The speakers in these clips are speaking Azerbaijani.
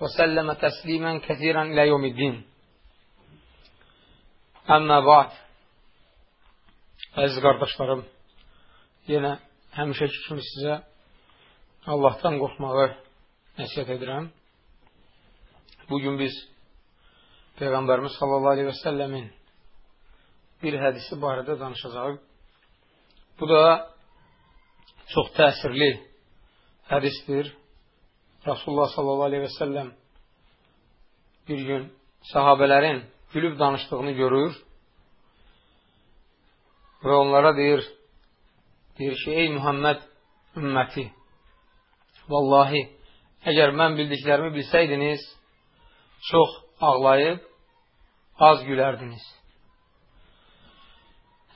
وسلم تسليما كثيرا إلى يوم الدين Əmmə ba'd Əziz qardaşlarım yenə həmişəki kimi sizə Allahdan qorxmağı nəsiyyət edirəm. Bugün biz Peyğəmbərimiz sallallahu aleyhi və səlləmin bir hədisi barədə danışacaq. Bu da çox təsirli hədisdir. Rasulullah sallallahu aleyhi və səlləm bir gün sahabələrin gülüb danışdığını görür və onlara deyir, deyir ki, ey Muhammed ümməti, vallahi, əgər mən bildiklərimi bilsəydiniz, çox ağlayıb, az gülərdiniz.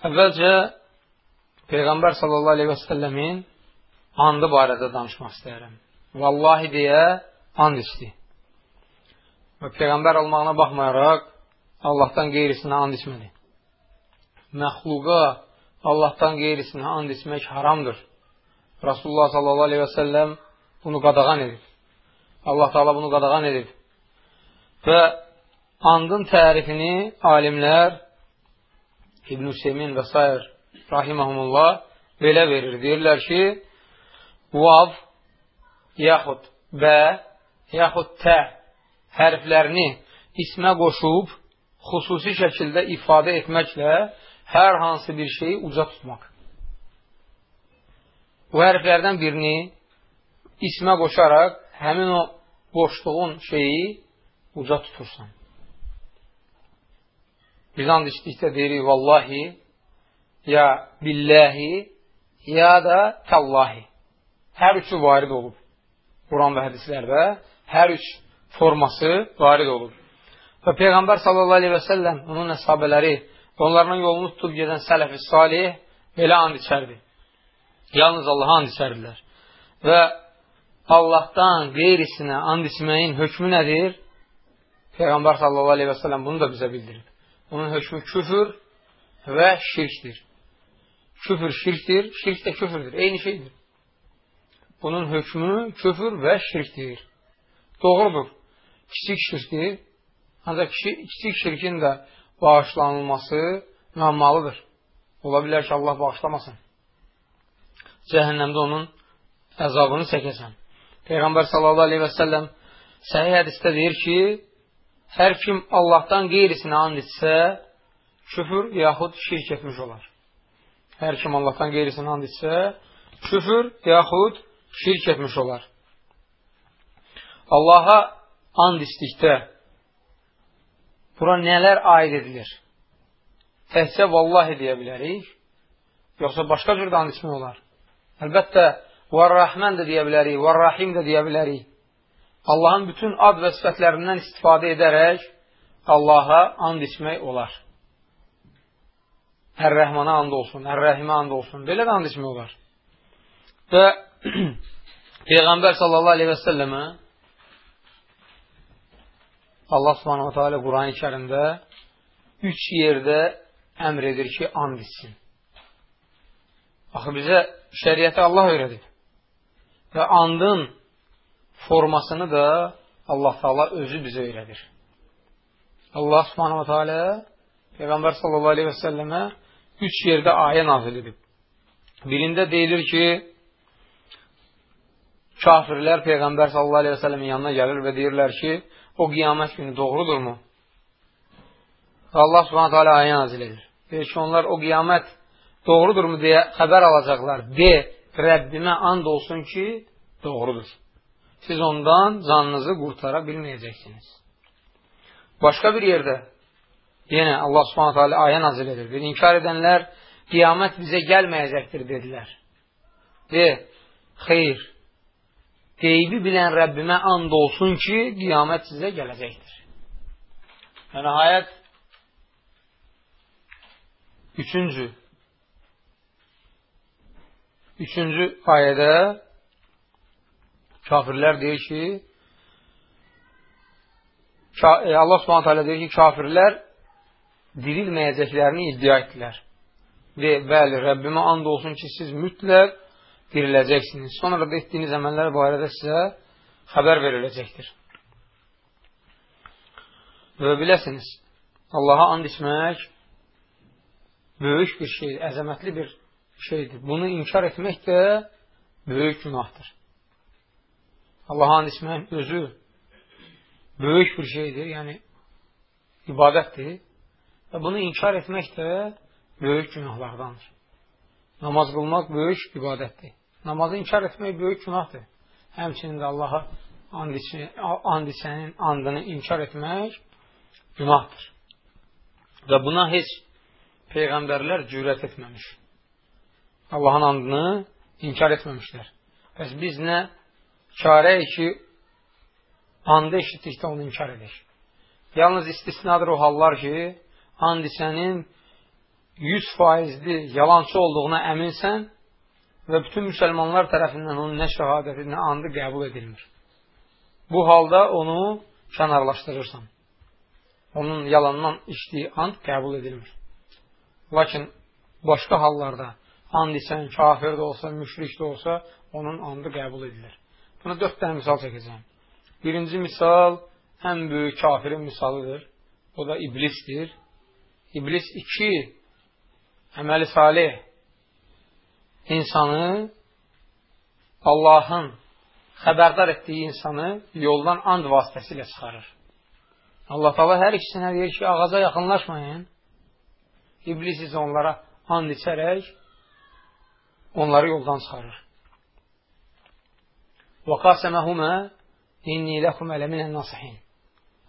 Əvvəlcə, Peyğəmbər sallallahu aleyhi və səlləmin andı barədə danışmaq istəyərəm. Vallahi deyə and içdi. Və Peyğəmbər olmağına baxmayaraq, Allahdan qeyrisinə and içmədi. Məxluqa Allahdan qeyrisinə and içmək haramdır. Rasulullah sallallahu aleyhi və səlləm bunu qadağan edib. Allah Taala bunu qadağan edib. Və andın tərifini alimlər İbn Hüseymin və s. rahiməhumullah belə verir. Deyirlər ki, vav yaxud bə yaxud tə hərflərini ismə qoşub xüsusi şəkildə ifadə etməklə hər hansı bir şeyi uca tutmaq. Bu hərflərdən birini ismə qoşaraq həmin o boşluğun şeyi uca tutursan. Biz and içdikdə deyirik, vallahi, ya billahi, ya da tallahi. Hər üçü varid olub. Quran və hədislərdə hər üç forması varid olub. Və Peyğəmbər sallallahu aleyhi və səlləm, onun əshabələri, onların yolunu tutub gedən sələfi salih belə and içərdi. Yalnız Allaha and içərdilər. Və Allahdan qeyrisinə and içməyin hökmü nədir? Peyğəmbər sallallahu aleyhi və səlləm bunu da bizə bildirir. Onun hökmü küfür və şirkdir. Küfür şirkdir, şirk də küfürdür. Eyni şeydir. Bunun hökmü küfür və şirkdir. Doğrudur. Kiçik şirkdir, Ancaq kiçik şirkin də bağışlanılması müəmmalıdır. Ola bilər ki, Allah bağışlamasın. Cəhənnəmdə onun əzabını çəkəsən. Peyğəmbər sallallahu aleyhi və səlləm səhih hədisdə deyir ki, hər kim Allahdan qeyrisinə and etsə, küfür yaxud şirk etmiş olar. Hər kim Allahdan qeyrisinə and etsə, küfür yaxud şirk etmiş olar. Allaha and istikdə Bura nələr aid edilir? Təhsə vallahi deyə bilərik, yoxsa başqa cür and içmək olar. Əlbəttə, Var-Rəhmən də deyə bilərik, Var-Rahim də deyə bilərik. Allahın bütün ad və sifətlərindən istifadə edərək Allaha and içmək olar. Ər-Rəhmana and olsun, Ər-Rəhimə and olsun. Belə də and içmək olar. Və Peyğəmbər sallallahu aleyhi və səlləmə Allah subhanahu teala Quran-ı kərimdə üç yerdə əmr edir ki, and içsin. Axı bizə şəriəti Allah öyrədib. Və andın formasını da Allah Taala özü bizə öyrədir. Allah subhanahu teala Peyğəmbər sallallahu aleyhi və səlləmə üç yerdə ayə nazil edib. Birində deyilir ki, kafirlər Peyğəmbər sallallahu aleyhi və səlləmin yanına gəlir və deyirlər ki, o qiyamət günü doğrudurmu? Allah subhanətə alə ayə nazil edir. Deyir ki, onlar o qiyamət doğrudurmu deyə xəbər alacaqlar. De, Rəbbimə and olsun ki, doğrudur. Siz ondan canınızı qurtara bilməyəcəksiniz. Başqa bir yerdə yenə Allah subhanətə alə ayə nazil edir. Deyir, inkar edənlər qiyamət bizə gəlməyəcəkdir, dedilər. De, xeyr, qeybi bilən Rəbbimə and olsun ki, qiyamət sizə gələcəkdir. Və nəhayət, üçüncü, üçüncü ayədə kafirlər deyir ki, e, Allah subhanət hələ deyir ki, kafirlər dirilməyəcəklərini iddia etdilər. Və bəli, Rəbbimə and olsun ki, siz mütləq diriləcəksiniz. Sonra da etdiyiniz əməllər barədə sizə xəbər veriləcəkdir. Və biləsiniz, Allaha and içmək böyük bir şeydir, əzəmətli bir şeydir. Bunu inkar etmək də böyük günahdır. Allaha and içməyin özü böyük bir şeydir, yəni ibadətdir. Və bunu inkar etmək də böyük günahlardandır. Namaz qılmaq böyük ibadətdir. Namazı inkar etmək böyük günahdır. Həmçinin də Allaha and içənin andını inkar etmək günahdır. Və buna heç Peyğəmbərlər cürət etməmiş. Allahın andını inkar etməmişlər. Bəs biz nə çarəyik ki, anda eşitdikdə onu inkar edək. Yalnız istisnadır o hallar ki, and içənin 100 faizli yalancı olduğuna əminsən və bütün müsəlmanlar tərəfindən onun nə şəhadəti, nə andı qəbul edilmir. Bu halda onu kənarlaşdırırsan. Onun yalandan içdiyi and qəbul edilmir. Lakin başqa hallarda and içən kafir də olsa, müşrik də olsa, onun andı qəbul edilir. Buna dörd dənə misal çəkəcəm. Birinci misal ən böyük kafirin misalıdır. O da iblisdir. İblis iki əməli salih insanı Allahın xəbərdar etdiyi insanı yoldan and vasitəsilə çıxarır. Allah Taala hər ikisinə deyir ki, ağaca yaxınlaşmayın. İblis isə onlara and içərək onları yoldan çıxarır. Və qaseməhumə inni ləkum ələminən nasihin.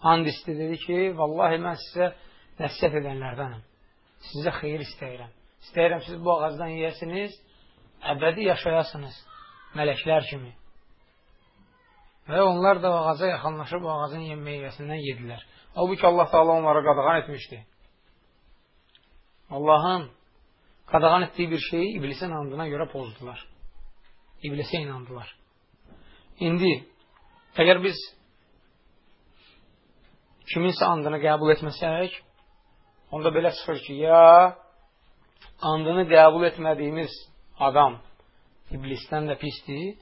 And isti dedi ki, vallahi mən sizə nəsiyyət edənlərdənəm. Sizə xeyir istəyirəm. İstəyirəm siz bu ağacdan yeyəsiniz, əbədi yaşayasınız mələklər kimi. Və onlar da ağaca yaxınlaşıb ağacın meyvəsindən yedilər. Halbuki Allah Taala onlara qadağan etmişdi. Allahın qadağan etdiyi bir şeyi iblisin andına görə pozdular. İblisə inandılar. İndi əgər biz kiminsə andını qəbul etməsək, onda belə çıxır ki, ya andını qəbul etmədiyimiz adam iblisdən də pisdir,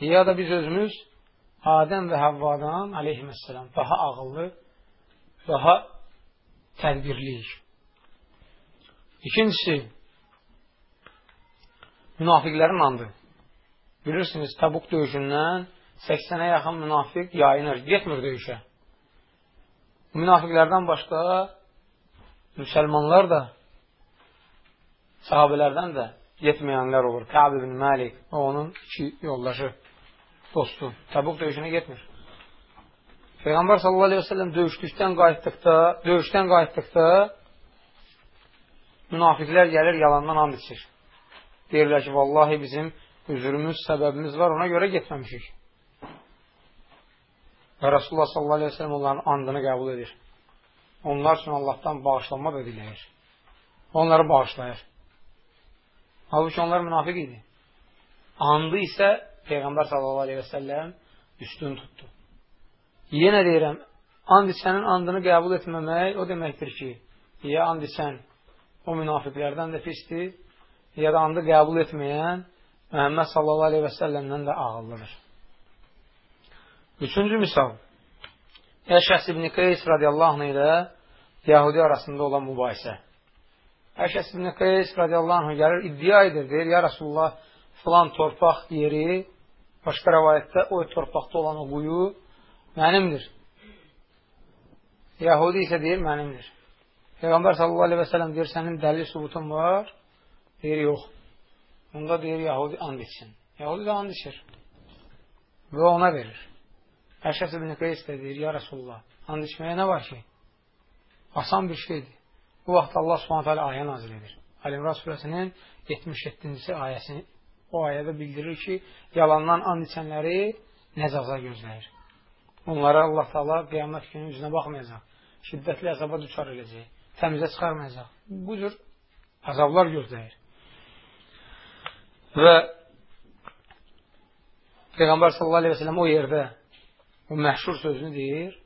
ya da biz özümüz Adəm və Həvvadan aleyhissalam daha ağıllı, daha tədbirliyik. İkincisi, münafiqlərin andı. Bilirsiniz, Təbuk döyüşündən 80-ə yaxın münafiq yayınır, getmir döyüşə. Münafiqlərdən başqa müsəlmanlar da sahabələrdən də getməyənlər olur. Kəb ibn Məlik və onun iki yoldaşı, dostu. Təbuq döyüşünə getmir. Peyğəmbər sallallahu aleyhi ve sellem döyüşdükdən qayıtdıqda, döyüşdən qayıtdıqda münafiqlər gəlir, yalandan and içir. Deyirlər ki, vallahi bizim üzrümüz, səbəbimiz var, ona görə getməmişik. Və Rasulullah sallallahu aleyhi ve sellem onların andını qəbul edir. Onlar üçün Allahdan bağışlanma da diləyir. Onları bağışlayır. Halbuki onlar münafiq idi. Andı isə Peyğəmbər səlləm üstün tutdu. Yenə deyirəm, and içənin andını qəbul etməmək o deməkdir ki, ya and içən o münafiqlərdən də pisdir, ya da andı qəbul etməyən Məhəmməd səlləmdən də ağıllıdır. Üçüncü misal. Əşəs ibn Qeys radiyallahu anh ilə Yahudi arasında olan mübahisə. Əşəs ibn Qeys radiyallahu anh gəlir, iddia edir, deyir, ya Rasulullah, filan torpaq yeri, başqa rəvayətdə o torpaqda olan o quyu mənimdir. Yahudi isə deyir, mənimdir. Peyğəmbər sallallahu aleyhi və sələm deyir, sənin dəlil subutun var? Deyir, yox. Onda deyir, Yahudi and içsin. Yahudi də and içir. Və ona verir. Əşəs ibn Qeys də deyir, ya Rasulullah, and içməyə nə var ki? Asan bir şeydir. Bu vaxt Allah subhanət hələ ayə nazil edir. Əl-İmran surəsinin 77-ci ayəsini o ayədə bildirir ki, yalandan and içənləri nə cəza gözləyir. Onlara Allah Taala qiyamət günü üzünə baxmayacaq. Şiddətli əzaba düçar edəcək. Təmizə çıxarmayacaq. Bu cür əzablar gözləyir. Və Peyğəmbər sallallahu aleyhi və sələm o yerdə o məşhur sözünü deyir.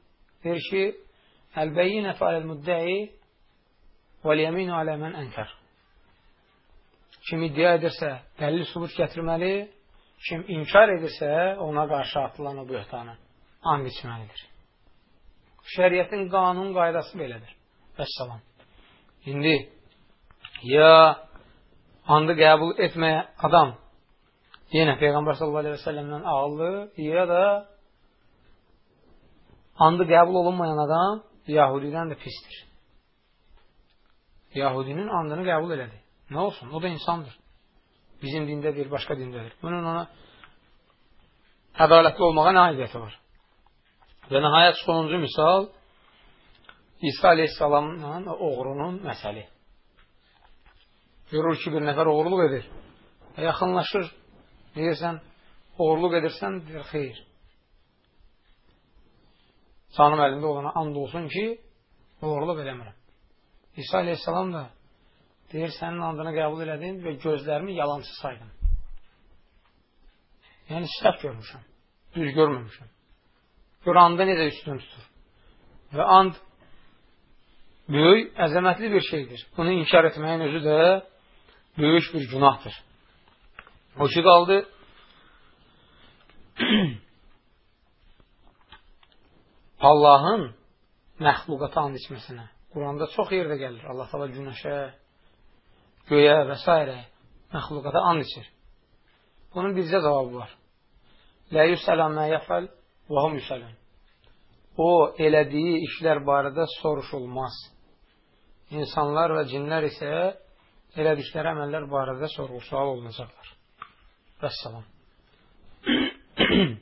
Deyir ki, Əl-bəyyinətü aləl-müddəi vəl-yəminu alə mən ənkər. Kim iddia edirsə, dəlil subut gətirməli, kim inkar edirsə, ona qarşı atılan o böhtanı and içməlidir. Şəriyyətin qanun qaydası belədir. Vəssalam. İndi ya andı qəbul etməyə adam yenə Peyğəmbər sallallahu aleyhi və səlləmdən ağıllı, ya da andı qəbul olunmayan adam Yahudidən də pisdir. Yahudinin andını qəbul elədi. Nə olsun? O da insandır. Bizim dində deyil, başqa dindədir. Bunun ona ədalətli olmağa nə aidiyyəti var? Və nəhayət sonuncu misal İsa aleyhissalamla oğrunun məsəli. Görür ki, bir nəfər oğurluq edir. Və yaxınlaşır, deyirsən, oğurluq edirsən, deyir, xeyr. Canım əlində olana and olsun ki, oğurluq eləmirəm. İsa aleyhissalam da deyir, sənin andını qəbul elədim və gözlərimi yalancı saydım. Yəni, səhv görmüşəm, düz görməmişəm. Gör, anda necə üstün tutur. Və and böyük, əzəmətli bir şeydir. Bunu inkar etməyin özü də böyük bir günahdır. O ki, qaldı Allahın məxluqata and içməsinə. Quranda çox yerdə gəlir. Allah təala günəşə, göyə və s. məxluqata and içir. Bunun bizcə cavabı var. Lə yüsələn mə yəfəl və hum yüsələn. O, elədiyi işlər barədə soruşulmaz. İnsanlar və cinlər isə elədikləri əməllər barədə sorğu-sual olunacaqlar. Vəssalam.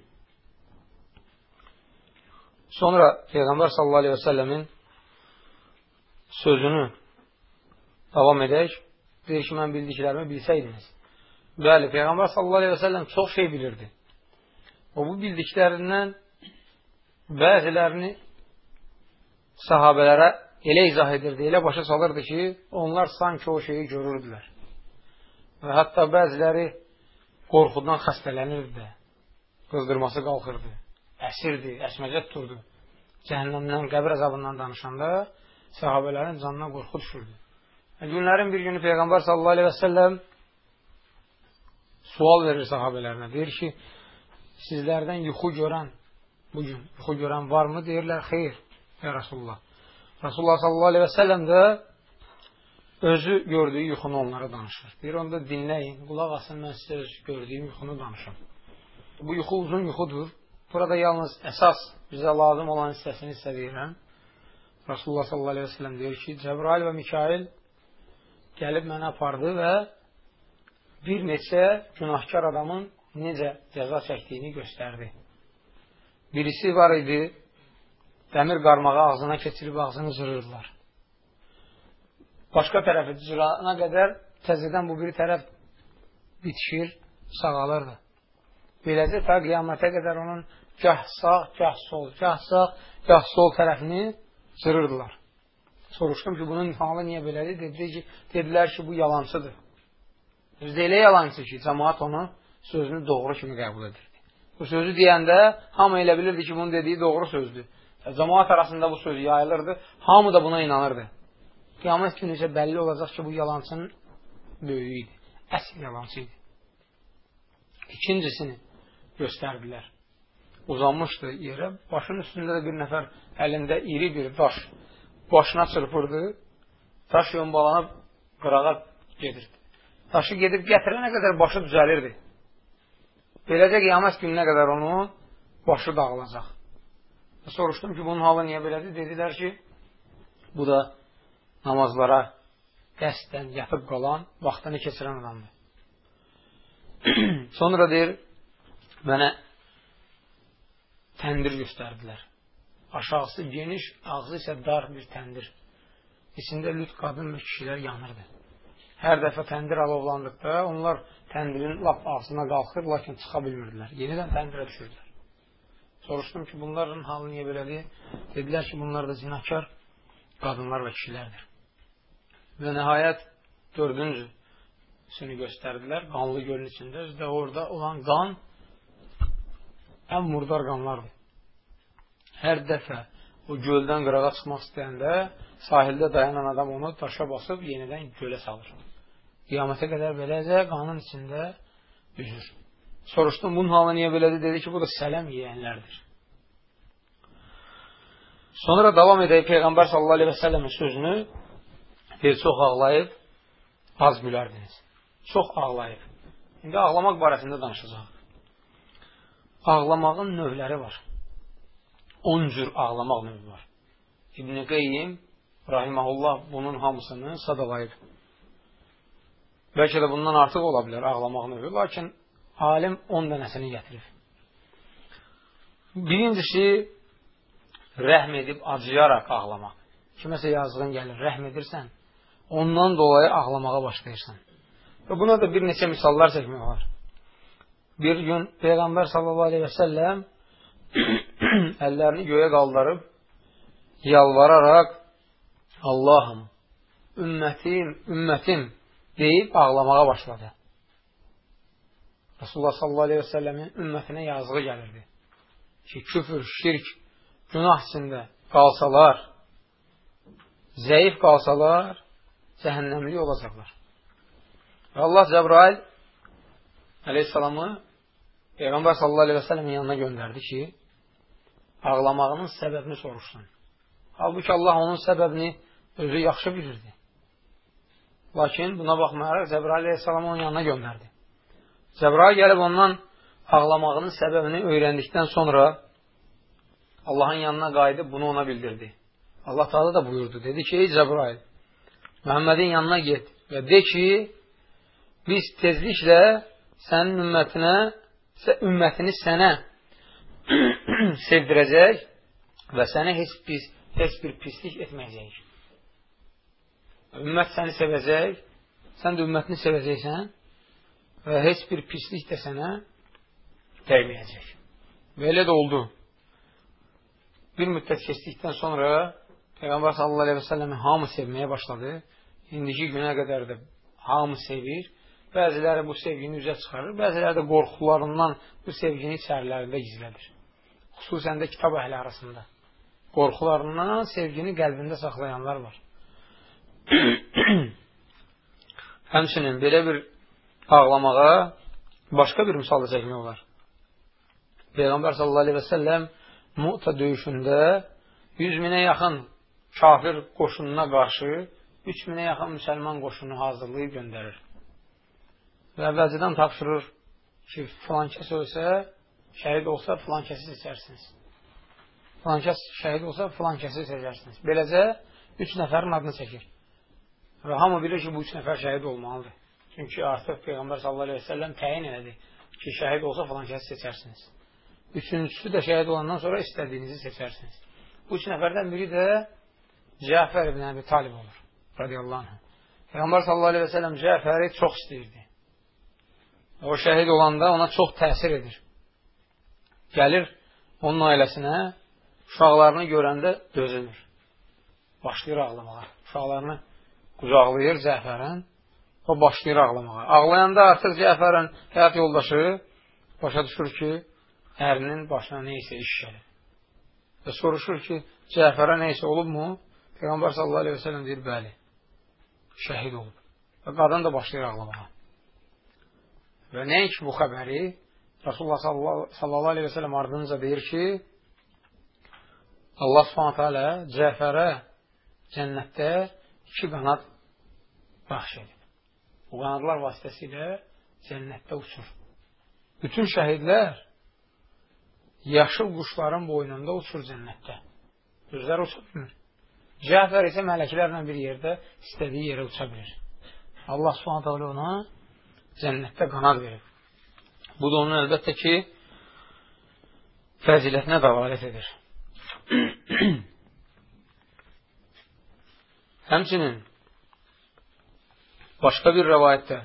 Sonra Peyğəmbər sallallahu aleyhi və səlləmin sözünü davam edək. Deyir ki, mən bildiklərimi bilsəydiniz. Bəli, Peyğəmbər sallallahu aleyhi və səlləm çox şey bilirdi. O, bu bildiklərindən bəzilərini sahabələrə elə izah edirdi, elə başa salırdı ki, onlar sanki o şeyi görürdülər. Və hətta bəziləri qorxudan xəstələnirdi də. Qızdırması qalxırdı əsirdir, əsməcə tuturdu. Cəhənnəmdən, qəbir əzabından danışanda sahabələrin canına qorxu düşürdü. E, günlərin bir günü Peyğəmbər sallallahu aleyhi və səlləm sual verir sahabələrinə. Deyir ki, sizlərdən yuxu görən, bugün yuxu görən varmı? Deyirlər, xeyr, ya Rasulullah. Rasulullah sallallahu aleyhi və səlləm də özü gördüyü yuxunu onlara danışır. Deyir, onda dinləyin, qulaq asın, mən sizə öz gördüyüm yuxunu danışım. Bu yuxu uzun yuxudur. Burada yalnız əsas bizə lazım olan hissəsini hissə deyirəm. Rasulullah sallallahu aleyhi ve sellem deyir ki, Cəbrail və Mikail gəlib mənə apardı və bir neçə günahkar adamın necə cəza çəkdiyini göstərdi. Birisi var idi, dəmir qarmağı ağzına keçirib ağzını zırırdılar. Başqa tərəfi cırana qədər təzədən bu bir tərəf bitişir, sağalırdı. Beləcə ta qiyamətə qədər onun gah sağ, gah sol, gah sağ, gah sol tərəfini cırırdılar. Soruşdum ki, bunun halı niyə belədir? Dedi ki, dedilər ki, bu yalancıdır. Özdə elə yalancı ki, cəmaat onu sözünü doğru kimi qəbul edirdi. Bu sözü deyəndə hamı elə bilirdi ki, bunun dediyi doğru sözdür. Cəmaat arasında bu söz yayılırdı. Hamı da buna inanırdı. Qiyamət günü isə bəlli olacaq ki, bu yalancının böyüyü idi. Əsl yalancı idi. İkincisini göstərdilər uzanmışdı yerə. Başının üstündə də bir nəfər əlində iri bir daş başına çırpırdı. Daş yombalanıb qırağa gedirdi. Daşı gedib gətirənə qədər başı düzəlirdi. Beləcə qiyamət gününə qədər onun başı dağılacaq. Soruşdum ki, bunun halı niyə belədir? Dedilər ki, bu da namazlara qəsdən yatıb qalan, vaxtını keçirən adamdır. Sonra deyir, mənə təndir göstərdilər. Aşağısı geniş, ağzı isə dar bir təndir. İçində lüt qadın və kişilər yanırdı. hər dəfə təndir alovlandıqda onlar təndirin lap ağzına qalxır, lakin çıxa bilmirdilər. Yenidən təndirə düşürdülər. Soruşdum ki, bunların halı niyə belədir? Dedilər ki, bunlar da zinakar qadınlar və kişilərdir. Və nəhayət dördüncü sünü göstərdilər, qanlı gölün içində. Özdə orada olan qan ən murdar qanlardır. Hər dəfə o göldən qırağa çıxmaq istəyəndə sahildə dayanan adam onu daşa basıb yenidən gölə salır. Qiyamətə qədər beləcə qanın içində üzür. Soruşdum, bunun halı niyə belədir? Dedi ki, bu da sələm yiyənlərdir. Sonra davam edək Peyğəmbər sallallahu aleyhi və səlləmin sözünü bir çox ağlayıb, az gülərdiniz. Çox ağlayıb. İndi ağlamaq barəsində danışacaq. Ağlamağın növləri var. 10 cür ağlamaq növü var. İbn-i Qeyyim rahiməhullah bunun hamısını sadalayıb. Bəlkə də bundan artıq ola bilər ağlamaq növü, lakin alim 10 dənəsini gətirir. Birincisi, rəhm edib acıyaraq ağlamaq. Kiməsə yazığın gəlir, rəhm edirsən, ondan dolayı ağlamağa başlayırsan. Və buna da bir neçə misallar çəkmək var. Bir gün Peyğəmbər sallallahu aleyhi və səlləm əllərini göyə qaldırıb, yalvararaq Allahım, ümmətim, ümmətim deyib ağlamağa başladı. Rasulullah sallallahu aleyhi və səlləmin ümmətinə yazığı gəlirdi. Ki, küfür, şirk, günah içində qalsalar, zəif qalsalar, cəhənnəmli olacaqlar. Və Allah Cəbrail aleyhissalamı Peyğəmbər sallallahu aleyhi və səlləmin yanına göndərdi ki, ağlamağının səbəbini soruşsun. Halbuki Allah onun səbəbini özü yaxşı bilirdi. Lakin buna baxmayaraq Cəbrail aleyhissalamı onun yanına göndərdi. Cəbrail gəlib ondan ağlamağının səbəbini öyrəndikdən sonra Allahın yanına qayıdıb bunu ona bildirdi. Allah Taala da buyurdu. Dedi ki, ey Cəbrail, Məhəmmədin yanına get və de ki, biz tezliklə sənin ümmətinə, ümmətini sənə sevdirəcək və sənə heç, pis, heç bir pislik etməyəcək. Ümmət səni sevəcək, sən də ümmətini sevəcəksən və heç bir pislik də sənə dəyməyəcək. Və elə də oldu. Bir müddət keçdikdən sonra Peyğəmbər sallallahu aleyhi və səlləmi hamı sevməyə başladı. İndiki günə qədər də hamı sevir. Bəziləri bu sevgini üzə çıxarır, bəziləri də qorxularından bu sevgini içərilərində gizlədir. Xüsusən də kitab əhli arasında. Qorxularından sevgini qəlbində saxlayanlar var. Həmçinin belə bir ağlamağa başqa bir misal da çəkmək olar. Peyğəmbər sallallahu aleyhi və səlləm Mu'ta döyüşündə 100 minə yaxın kafir qoşununa qarşı 3 minə yaxın müsəlman qoşunu hazırlayıb göndərir. Və əvvəlcədən tapşırır ki, filan kəs ölsə, şəhid olsa, filan kəsi seçərsiniz. Filan kəs şəhid olsa, filan kəsi seçərsiniz. Beləcə, 3 nəfərin adını çəkir. Və hamı bilir ki, bu üç nəfər şəhid olmalıdır. Çünki artıq Peyğəmbər sallallahu aleyhi ve sellem təyin elədi ki, şəhid olsa falan kəsi seçərsiniz. Üçüncüsü də şəhid olandan sonra istədiyinizi seçərsiniz. Bu üç nəfərdən biri də Cəfər ibn Əbi Talib olur. Radiyallahu anh. Peyğəmbər sallallahu aleyhi ve sellem Cəfəri çox istəyirdi. O şəhid olanda ona çox təsir edir. Gəlir onun ailəsinə, uşaqlarını görəndə dözülmür. Başlayır ağlamağa. Uşaqlarını qucaqlayır Cəfərin, o başlayır ağlamağa. Ağlayanda artıq Cəfərin həyat yoldaşı başa düşür ki, ərinin başına neysə iş gəlir. Və soruşur ki, Cəfərə neysə olubmu? Peyğəmbər sallallahu aleyhi və sələm deyir, bəli, şəhid olub. Və qadın da başlayır ağlamağa. Və nəinki bu xəbəri Rasulullah sallallahu aleyhi və sələm ardınca deyir ki, Allah subhanətə alə Cəfərə cənnətdə iki qanad bəxş edib. Bu qanadlar vasitəsilə cənnətdə uçur. Bütün şəhidlər yaşıl quşların boynunda uçur cənnətdə. Özləri uça bilmir. Cəfər isə mələklərlə bir yerdə istədiyi yerə uça bilir. Allah subhanət hələ ona cənnətdə qanad verir. Bu da onun əlbəttə ki, fəzilətinə davalət edir. Həmçinin Başqa bir rəvayətdə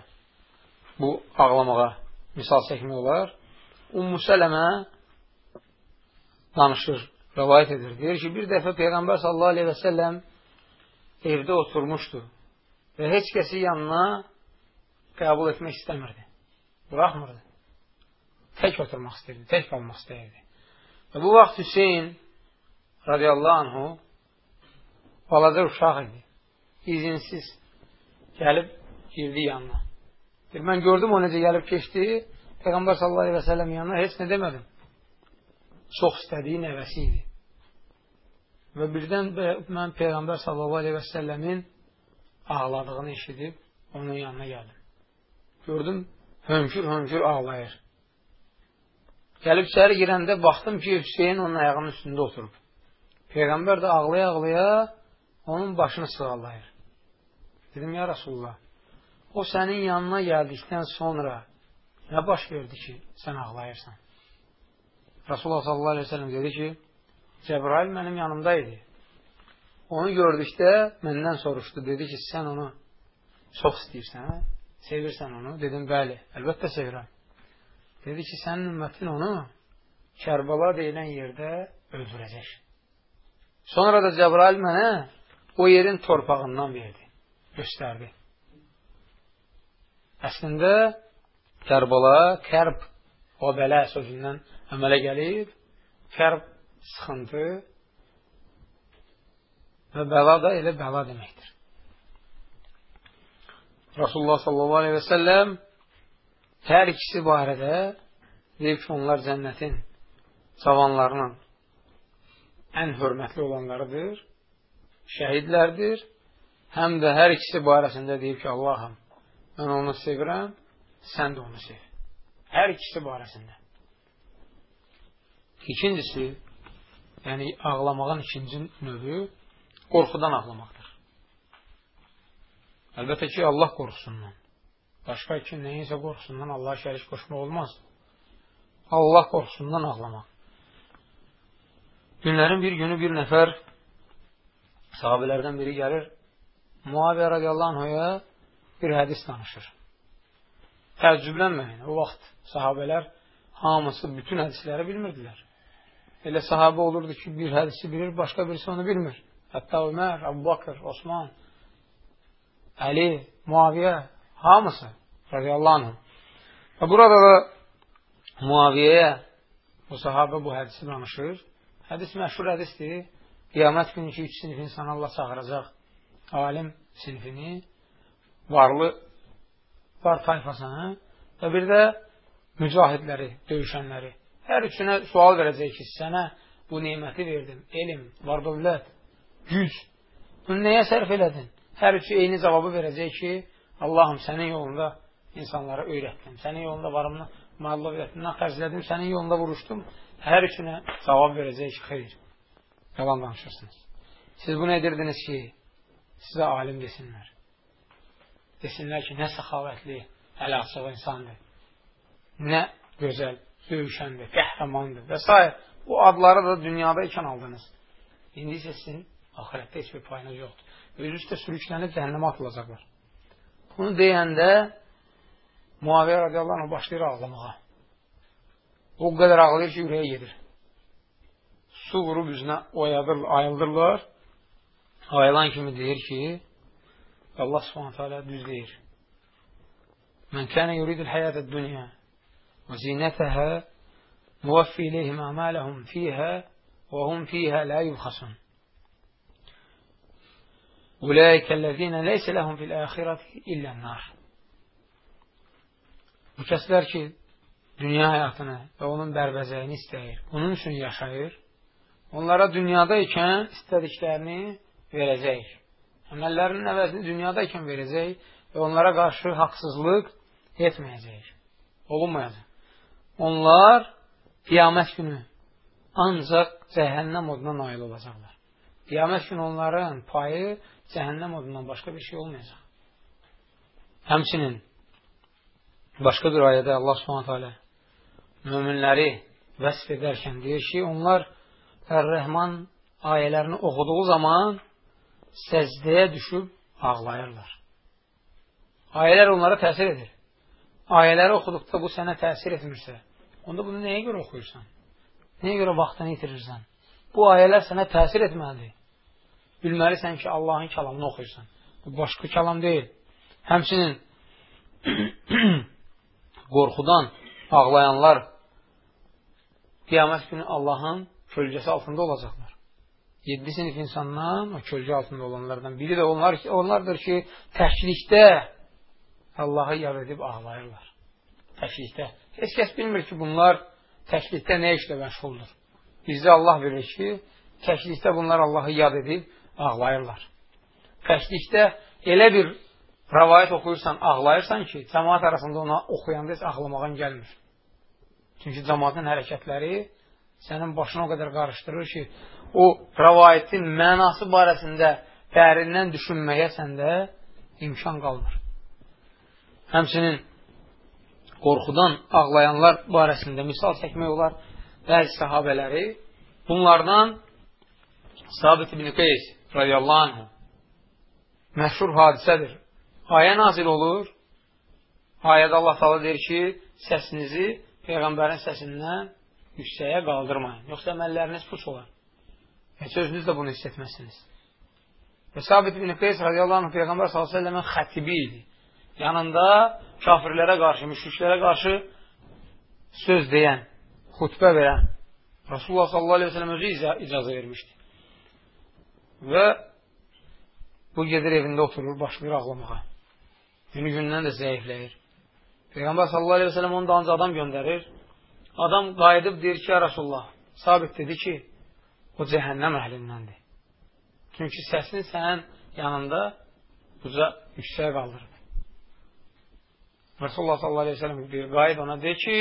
bu ağlamağa misal çəkmək olar. Ummu Sələmə danışır, rəvayət edir. Deyir ki, bir dəfə Peyğəmbər sallallahu aleyhi və səlləm evdə oturmuşdu və heç kəsi yanına qəbul etmək istəmirdi. Buraxmırdı. Tək oturmaq istəyirdi, tək qalmaq istəyirdi. Və bu vaxt Hüseyin radiyallahu anhu balaca uşaq idi. İzinsiz gəlib girdi yanına. Deyir, mən gördüm o necə gəlib keçdi. Peyğəmbər sallallahu aleyhi və səlləm yanına heç nə demədim. Çox istədiyi nəvəsi idi. Və birdən mən Peyğəmbər sallallahu aleyhi və səlləmin ağladığını eşidib onun yanına gəldim. Gördüm, hönkür-hönkür ağlayır. Gəlib içəri girəndə baxdım ki, Hüseyin onun ayağının üstündə oturub. Peyğəmbər də ağlaya-ağlaya onun başını sığallayır. Dedim, ya Rasulullah, o sənin yanına gəldikdən sonra nə baş verdi ki, sən ağlayırsan? Rasulullah sallallahu aleyhi ve sellem dedi ki, Cəbrail mənim yanımda idi. Onu gördükdə məndən soruşdu, dedi ki, sən onu çox istəyirsən, hə? sevirsən onu? Dedim, bəli, əlbəttə sevirəm. Dedi ki, sənin ümmətin onu Kərbala deyilən yerdə öldürəcək. Sonra da Cəbrail mənə o yerin torpağından verdi, göstərdi. Əslində, Kərbala, kərb, o bələ sözündən əmələ gəlib, kərb sıxıntı və bəla da elə bəla deməkdir. Rasulullah sallallahu aleyhi və səlləm hər ikisi barədə deyib ki, onlar cənnətin cavanlarının ən hörmətli olanlarıdır, şəhidlərdir, həm də hər ikisi barəsində deyib ki, Allahım, mən onu sevirəm, sən də onu sev. Hər ikisi barəsində. İkincisi, yəni ağlamağın ikinci növü qorxudan ağlamaqdır. Əlbəttə ki, Allah qorxusundan. Başqa ki, nəyinsə qorxusundan Allah şərik qoşmaq olmaz. Allah qorxusundan ağlamaq. Günlərin bir günü bir nəfər sahabələrdən biri gəlir, Muaviyyə radiyallahu anhaya bir hədis danışır. Təəccüblənməyin, o vaxt sahabələr hamısı bütün hədisləri bilmirdilər. Elə sahabə olurdu ki, bir hədisi bilir, başqa birisi onu bilmir. Hətta Ömər, Abu Bakır, Osman, Əli, Muaviyyə, hamısı radiyallahu anh. Və burada da Muaviyyəyə bu sahabə bu hədisi danışır. Hədis məşhur hədisdir. Qiyamət günü ki, üç sinif insan Allah çağıracaq. Alim sinifini, varlı var tayfasını və bir də mücahidləri, döyüşənləri. Hər üçünə sual verəcək ki, sənə bu neməti verdim. Elm, var dövlət, güc. Bunu nəyə sərf elədin? Hər üçü eyni cavabı verəcək ki, Allahım sənin yolunda insanlara öyrətdim. Sənin yolunda varımını mallı öyrətdimdən xərclədim. Sənin yolunda vuruşdum. Hər üçünə cavab verəcək ki, xeyr. Yalan danışırsınız. Siz bunu edirdiniz ki, sizə alim desinlər. Desinlər ki, nə səxavətli, əl açıq insandır. Nə gözəl, döyüşəndir, qəhrəmandır və s. Bu adları da dünyada ikən aldınız. İndi isə sizin ahirətdə heç bir payınız yoxdur. Öz üstə sürüklənib cəhənnəmə atılacaqlar. Bunu deyəndə Muaviyyə radiyallahu anh başlayır ağlamağa. O qədər ağlayır ki, ürəyə gedir. Su vurub üzünə oyadır, ayıldırlar. Ayılan kimi deyir ki, Allah subhanətə alə düz deyir. Mən kənə yuridil həyətə dünya və zinətəhə müvəffi iləyhim əmələhum fiyhə və hum fiyhə lə yubxasın. أولئك الذين ليس لهم في الآخرة إلا النار Bu kəslər ki, dünya həyatını və onun bərbəzəyini istəyir, onun üçün yaşayır, onlara dünyada ikən istədiklərini verəcək. Əməllərinin əvəzini dünyada ikən verəcək və onlara qarşı haqsızlıq etməyəcək, olunmayacaq. Onlar qiyamət günü ancaq cəhənnəm oduna nail olacaqlar. Qiyamət günü onların payı cəhənnəm odundan başqa bir şey olmayacaq. Həmçinin başqa bir ayədə Allah subhanət hələ müminləri vəsf edərkən deyir ki, onlar Ər-Rəhman ayələrini oxuduğu zaman səcdəyə düşüb ağlayırlar. Ayələr onlara təsir edir. Ayələri oxuduqda bu sənə təsir etmirsə, onda bunu nəyə görə oxuyursan? Nəyə görə vaxtını itirirsən? Bu ayələr sənə təsir etməlidir. Bilməlisən ki, Allahın kəlamını oxuyursan. Bu başqa kəlam deyil. Həmçinin qorxudan ağlayanlar qiyamət günü Allahın kölgəsi altında olacaqlar. 7 sinif insandan o kölgə altında olanlardan biri də onlar, onlardır ki, təklikdə Allahı yad edib ağlayırlar. Təklikdə. Heç kəs bilmir ki, bunlar təklikdə nə işlə məşğuldur. Bizdə Allah verir ki, təklikdə bunlar Allahı yad edib ağlayırlar. Təklikdə elə bir rəvayət oxuyursan, ağlayırsan ki, cəmaat arasında ona oxuyanda heç ağlamağın gəlmir. Çünki cəmaatın hərəkətləri sənin başına o qədər qarışdırır ki, o rəvayətin mənası barəsində dərindən düşünməyə səndə imkan qalmır. Həmçinin qorxudan ağlayanlar barəsində misal çəkmək olar bəzi səhabələri. Bunlardan Sabit ibn Qeys radiyallahu anh məşhur hadisədir. Ayə nazil olur. Ayədə Allah taala deyir ki, səsinizi Peyğəmbərin səsindən yüksəyə qaldırmayın. Yoxsa əməlləriniz puç olar. Heç özünüz də bunu hiss etməzsiniz. Və Sabit ibn Qeys radiyallahu anh Peyğəmbər s.ə.v-in xətibi idi. Yanında kafirlərə qarşı, müşriklərə qarşı söz deyən, xutbə verən Rasulullah s.ə.v özü icazə vermişdi. Və bu gedir evində oturur, başlayır ağlamağa. Günü gündən də zəifləyir. Peyğəmbər s.ə.v onun dalınca adam göndərir. Adam qayıdıb deyir ki, ya Rasulullah, sabit dedi ki, o cəhənnəm əhlindəndir. Çünki səsini sənin yanında buca yüksək qaldırır. Rasulullah s.ə.v deyir, qayıd ona deyir ki,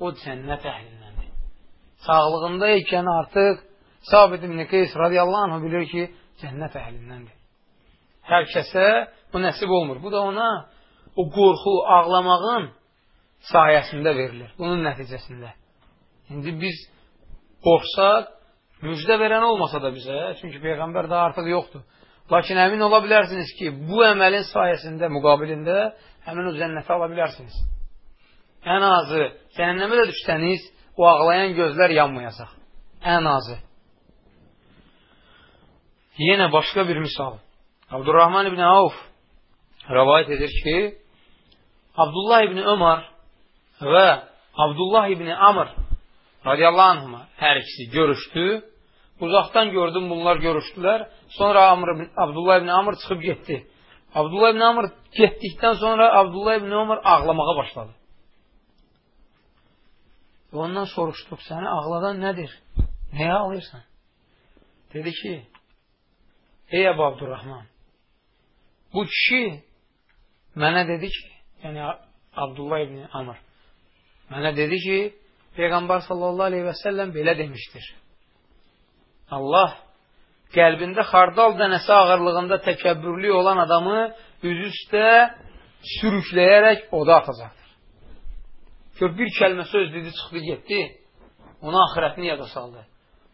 o cənnət əhlindəndir. Sağlığında ikən artıq Sabit ibn Qeys radiyallahu anh bilir ki, cənnət əhlindəndir. Hər kəsə bu nəsib olmur. Bu da ona o qorxu, ağlamağın sayəsində verilir. Bunun nəticəsində. İndi biz qorxsaq, müjdə verən olmasa da bizə, çünki Peyğəmbər daha artıq yoxdur. Lakin əmin ola bilərsiniz ki, bu əməlin sayəsində, müqabilində həmin o cənnəti ala bilərsiniz. Ən azı, cəhənnəmə də düşsəniz, o ağlayan gözlər yanmayacaq. Ən azı. Yenə başqa bir misal. Abdurrahman ibn Avf rəvayət edir ki, Abdullah ibn Ömar və Abdullah ibn Amr radiyallahu anhuma hər ikisi görüşdü. Uzaqdan gördüm bunlar görüşdülər. Sonra Amr, Abdullah ibn Amr çıxıb getdi. Abdullah ibn Amr getdikdən sonra Abdullah ibn Amr ağlamağa başladı. Və ondan soruşduq, səni ağladan nədir? Nəyə ağlayırsan? Dedi ki, ey Əbu Abdurrahman, bu kişi mənə dedi ki, yəni Abdullah ibn Amr. Mənə dedi ki, Peyğəmbər sallallahu aleyhi və səlləm belə demişdir. Allah qəlbində xardal dənəsi ağırlığında təkəbbürlü olan adamı üz üstə sürükləyərək oda atacaqdır. Gör, bir kəlmə söz dedi, çıxdı, getdi, ona axirətini yada saldı.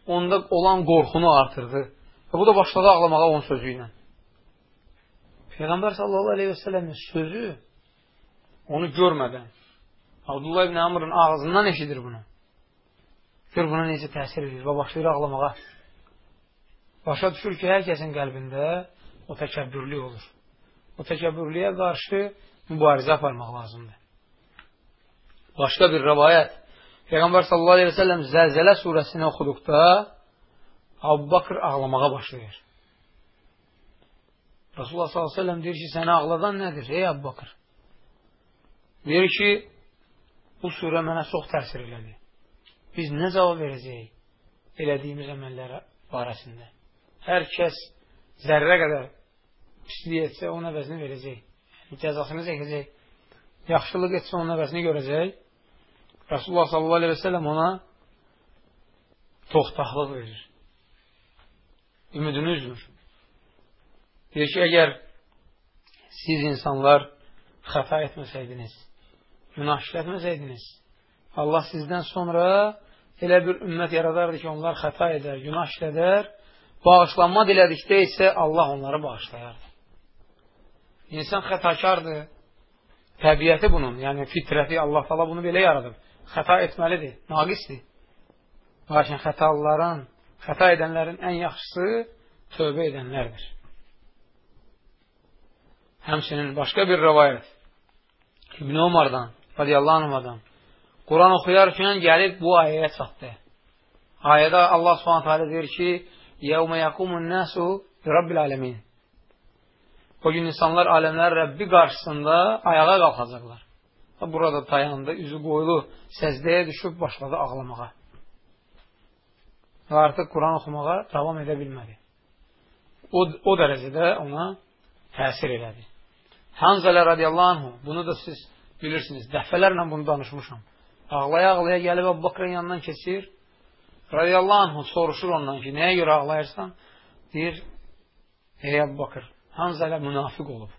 Onda olan qorxunu artırdı. Və bu da başladı ağlamağa onun sözü ilə. Peyğəmbər sallallahu aleyhi və səlləmin sözü onu görmədən Abdullah ibn Amrın ağzından eşidir bunu. Gör buna necə təsir edir və başlayır ağlamağa. Başa düşür ki, hər kəsin qəlbində o təkəbbürlük olur. O təkəbbürlüyə qarşı mübarizə aparmaq lazımdır. Başqa bir rəvayət. Peyğəmbər sallallahu aleyhi ve sellem Zəlzələ surəsini oxuduqda Abu Bakır ağlamağa başlayır. Rasulullah sellem deyir ki, səni ağladan nədir? Ey Abu Bakır. Deyir ki, bu surə mənə çox təsir elədi. Biz nə cavab verəcəyik elədiyimiz əməllər barəsində? Hər kəs zərrə qədər pislik etsə, onun əvəzini verəcək. Yəni, cəzasını çəkəcək. Yaxşılıq etsə, onun əvəzini görəcək. Rasulullah səlləm ona toxtaqlıq verir. Ümidini üzmür. Deyir ki, əgər siz insanlar xəta etməsəydiniz, günah işlətməsəydiniz, Allah sizdən sonra elə bir ümmət yaradardı ki, onlar xəta edər, günah işlədər, bağışlanma dilədikdə isə Allah onları bağışlayardı. İnsan xətakardır, təbiəti bunun, yəni fitrəti Allah təala bunu belə yaradıb. Xəta etməlidir, naqisdir. Lakin xətalıların, xəta edənlərin ən yaxşısı tövbə edənlərdir. Həmçinin başqa bir rəvayət İbn Omardan, radiyallahu anhadan Quran oxuyarkən gəlib bu ayəyə çatdı. Ayədə Allah Subhanahu taala deyir ki: "Yevme yakumun nasu rabbil alamin." O gün insanlar aləmlər Rəbbi qarşısında ayağa qalxacaqlar. Burada dayandı, üzü qoyulu, səcdəyə düşüb başladı ağlamağa. Və artıq Quran oxumağa davam edə bilmədi. O, o dərəcədə ona təsir elədi. Hanzələ radiyallahu anhu, bunu da siz bilirsiniz, dəfələrlə bunu danışmışam. Ağlaya-ağlaya gəlib Əbu Bakrın yanından keçir, radiyallahu anhu soruşur ondan ki, nəyə görə ağlayırsan? Deyir, ey Əbu Bakır, Hanzələ münafiq olub.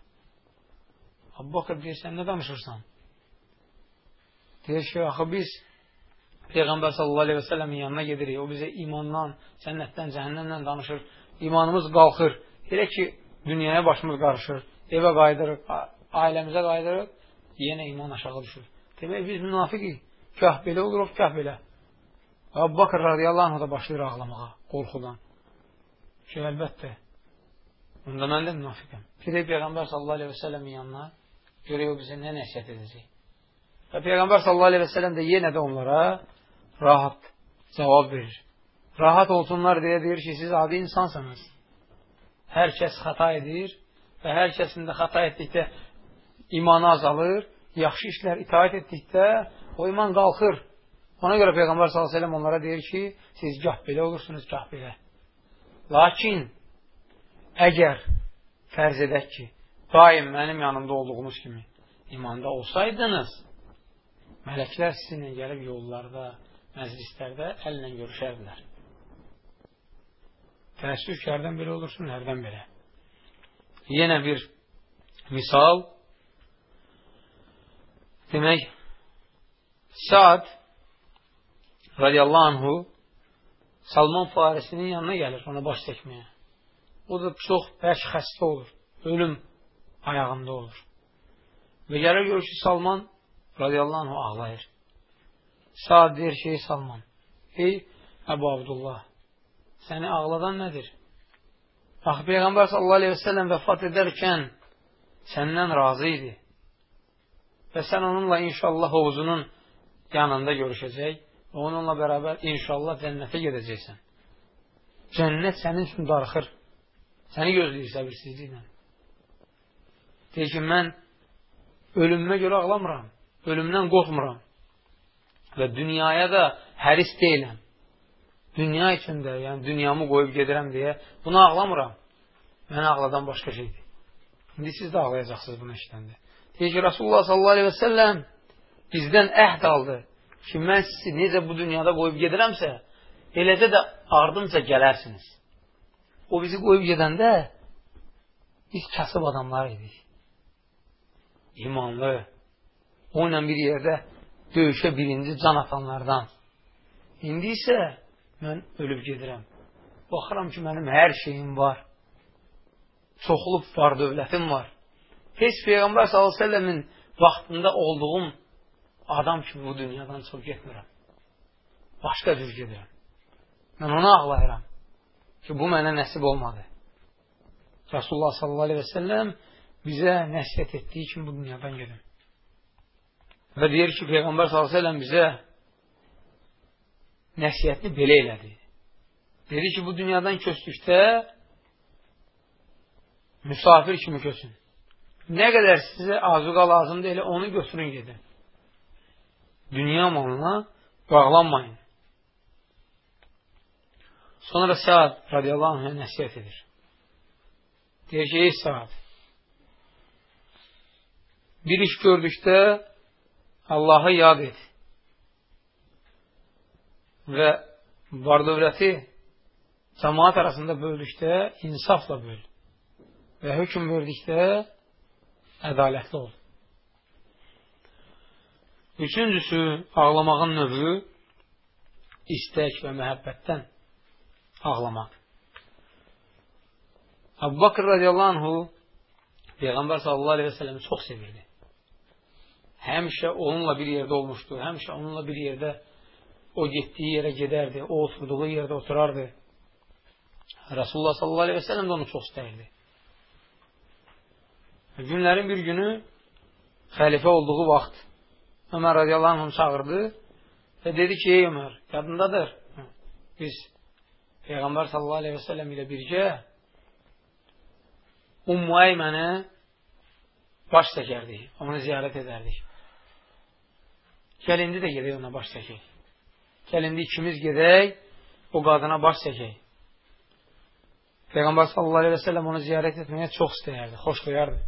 Əbu Bakır deyir, sən nə danışırsan? Deyir ki, axı biz Peyğəmbər sallallahu aleyhi və səlləmin yanına gedirik. O bizə imandan, cənnətdən, cəhənnəmdən danışır. İmanımız qalxır. Elə ki, dünyaya başımız qarışır. Evə qayıdırıq, ailəmizə qayıdırıq. Yenə iman aşağı düşür. Demək, biz münafiqik. Kah belə oluruq, kah belə. Əbu Bakır radiyallahu anh da başlayır ağlamağa, qorxudan. Ki, əlbəttə, onda mən də münafiqəm. Gedək Peyğəmbər sallallahu aleyhi və səlləmin yanına, görək o bizə nə nəsiyyət edəcək. Və Peyğəmbər sallallahu aleyhi və səlləm də yenə də onlara rahat cavab verir. Rahat olsunlar deyə deyir ki, siz adi insansınız. Hər kəs xəta edir və hər kəsin də xəta etdikdə imanı azalır, yaxşı işlər itaat etdikdə o iman qalxır. Ona görə Peyğəmbər s.ə.v onlara deyir ki, siz gah belə olursunuz, gah belə. Lakin, əgər fərz edək ki, daim mənim yanımda olduğunuz kimi imanda olsaydınız, mələklər sizinlə gəlib yollarda, məclislərdə əllə görüşərdilər. Təəssüf ki, hərdən belə olursun, hərdən belə. Yenə bir misal, demək, Saad radiyallahu anhu Salman Farisinin yanına gəlir, ona baş çəkməyə. O da çox bərk xəstə olur, ölüm ayağında olur. Və gəlir görür ki, Salman radiyallahu anhu ağlayır. Saad deyir ki, ey Salman, ey Əbu Abdullah, səni ağladan nədir? Bax, Peyğəmbər sallallahu aleyhi və səlləm vəfat edərkən səndən razı idi. Və sən onunla inşallah hovuzunun yanında görüşəcək və onunla bərabər inşallah cənnətə gedəcəksən. Cənnət sənin üçün darıxır. Səni gözləyir səbirsizliklə. Deyir ki, mən ölümümə görə ağlamıram, ölümdən qorxmuram. Və dünyaya da həris deyiləm. Dünya içində, yəni dünyamı qoyub gedirəm deyə bunu ağlamıram. Məni ağladan başqa şeydir. İndi siz də ağlayacaqsınız bunu işləndə. Deyir ki, Rasulullah sallallahu aleyhi və səlləm bizdən əhd aldı ki, mən sizi necə bu dünyada qoyub gedirəmsə, eləcə də ardımca gələrsiniz. O bizi qoyub gedəndə biz kasıb adamlar idik. İmanlı. O ilə bir yerdə döyüşə birinci can atanlardan. İndi isə mən ölüb gedirəm. Baxıram ki, mənim hər şeyim var. Çoxlu var, dövlətim var. Heç Peyğəmbər s.ə.v-in vaxtında olduğum adam kimi bu dünyadan çox getmirəm. Başqa cür gedirəm. Mən ona ağlayıram ki, bu mənə nəsib olmadı. Rasulullah s.ə.v bizə nəsiyyət etdiyi kimi bu dünyadan gedim. Və deyir ki, Peyğəmbər s.ə.v bizə nəsiyyətini belə elədi. Dedi ki, bu dünyadan köçdükdə müsafir kimi köçün. Nə qədər sizə azuqa lazımdır, elə onu götürün gedin. Dünya malına bağlanmayın. Sonra Səad radiyallahu anhə nəsiyyət edir. Deyir ki, ey Səad, bir iş gördükdə Allahı yad et. Və var dövləti cəmaat arasında böldükdə insafla böl. Və hökum verdikdə ədalətli ol. Üçüncüsü, ağlamağın növü istək və məhəbbətdən ağlamaq. Əbu Bakır radiyallahu anhu Peyğəmbər sallallahu aleyhi və səlləmi çox sevirdi. Həmişə onunla bir yerdə olmuşdu, həmişə onunla bir yerdə o getdiyi yerə gedərdi, o oturduğu yerdə oturardı. Rasulullah sallallahu aleyhi və səlləm də onu çox istəyirdi. Günlərin bir günü xəlifə olduğu vaxt Ömər radiyallahu anh onu çağırdı və dedi ki, ey Ömər, yadındadır, biz Peyğəmbər sallallahu aleyhi və səlləm ilə birgə Ummu Əymənə baş çəkərdik, onu ziyarət edərdik. Gəl indi də gedək ona baş çəkək. Gəl indi ikimiz gedək, o qadına baş çəkək. Peyğəmbər sallallahu aleyhi və səlləm onu ziyarət etməyə çox istəyərdi, xoşlayardı.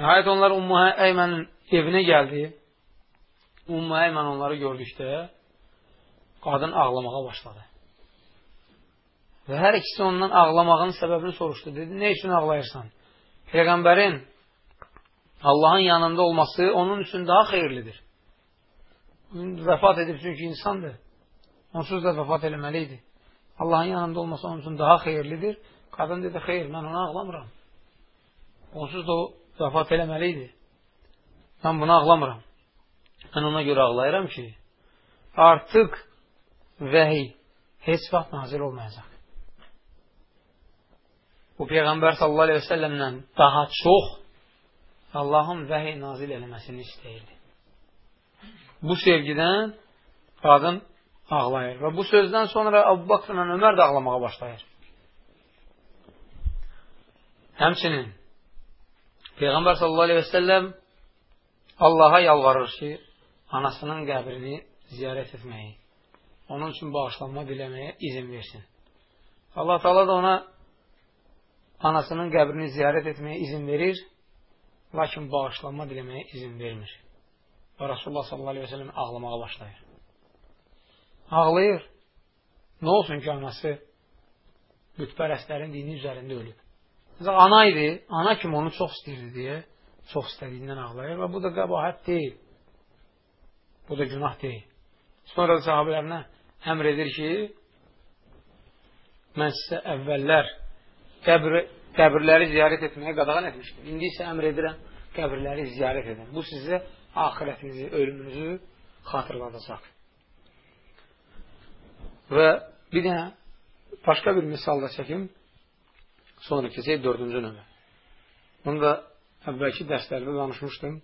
Nəhayət onlar Ummu Əymənin evinə gəldi. Ummu Əymən onları gördükdə qadın ağlamağa başladı. Və hər ikisi ondan ağlamağının səbəbini soruşdu. Dedi, nə üçün ağlayırsan? Peyğəmbərin Allahın yanında olması onun üçün daha xeyirlidir. Vəfat edib çünki insandır. Onsuz da vəfat eləməli idi. Allahın yanında olması onun üçün daha xeyirlidir. Qadın dedi, xeyr, mən ona ağlamıram. Onsuz da o vəfat eləməli idi. Mən buna ağlamıram. Mən ona görə ağlayıram ki, artıq vəhiy heç vaxt nazil olmayacaq. Bu Peyğəmbər sallallahu aleyhi və səlləmlə daha çox Allahın vəhiy nazil eləməsini istəyirdi. Bu sevgidən qadın ağlayır. Və bu sözdən sonra Abu Bakrla Ömər də ağlamağa başlayır. Həmçinin Peyğəmbər sallallahu aleyhi və səlləm Allaha yalvarır ki, anasının qəbrini ziyarət etməyi, onun üçün bağışlanma diləməyə izin versin. Allah Taala da ona anasının qəbrini ziyarət etməyə izin verir, lakin bağışlanma diləməyə izin vermir. Və Rasulullah sallallahu aleyhi və səlləm ağlamağa başlayır. Ağlayır. Nə olsun ki, anası bütpərəstlərin dini üzərində ölüb. Mesela ana idi, ana kimi onu çox istəyirdi deyə, çox istədiyindən ağlayır və bu da qəbahət deyil. Bu da günah deyil. Sonra da sahabələrinə əmr edir ki, mən sizə əvvəllər qəbri, qəbirləri ziyarət etməyə qadağan etmişdim. İndi isə əmr edirəm, qəbirləri ziyarət edin. Bu sizə axirətinizi, ölümünüzü xatırladacaq. Və bir dənə başqa bir misal da çəkim. Sonra keçək dördüncü nömrə. Bunu da əvvəlki dərslərdə danışmışdım.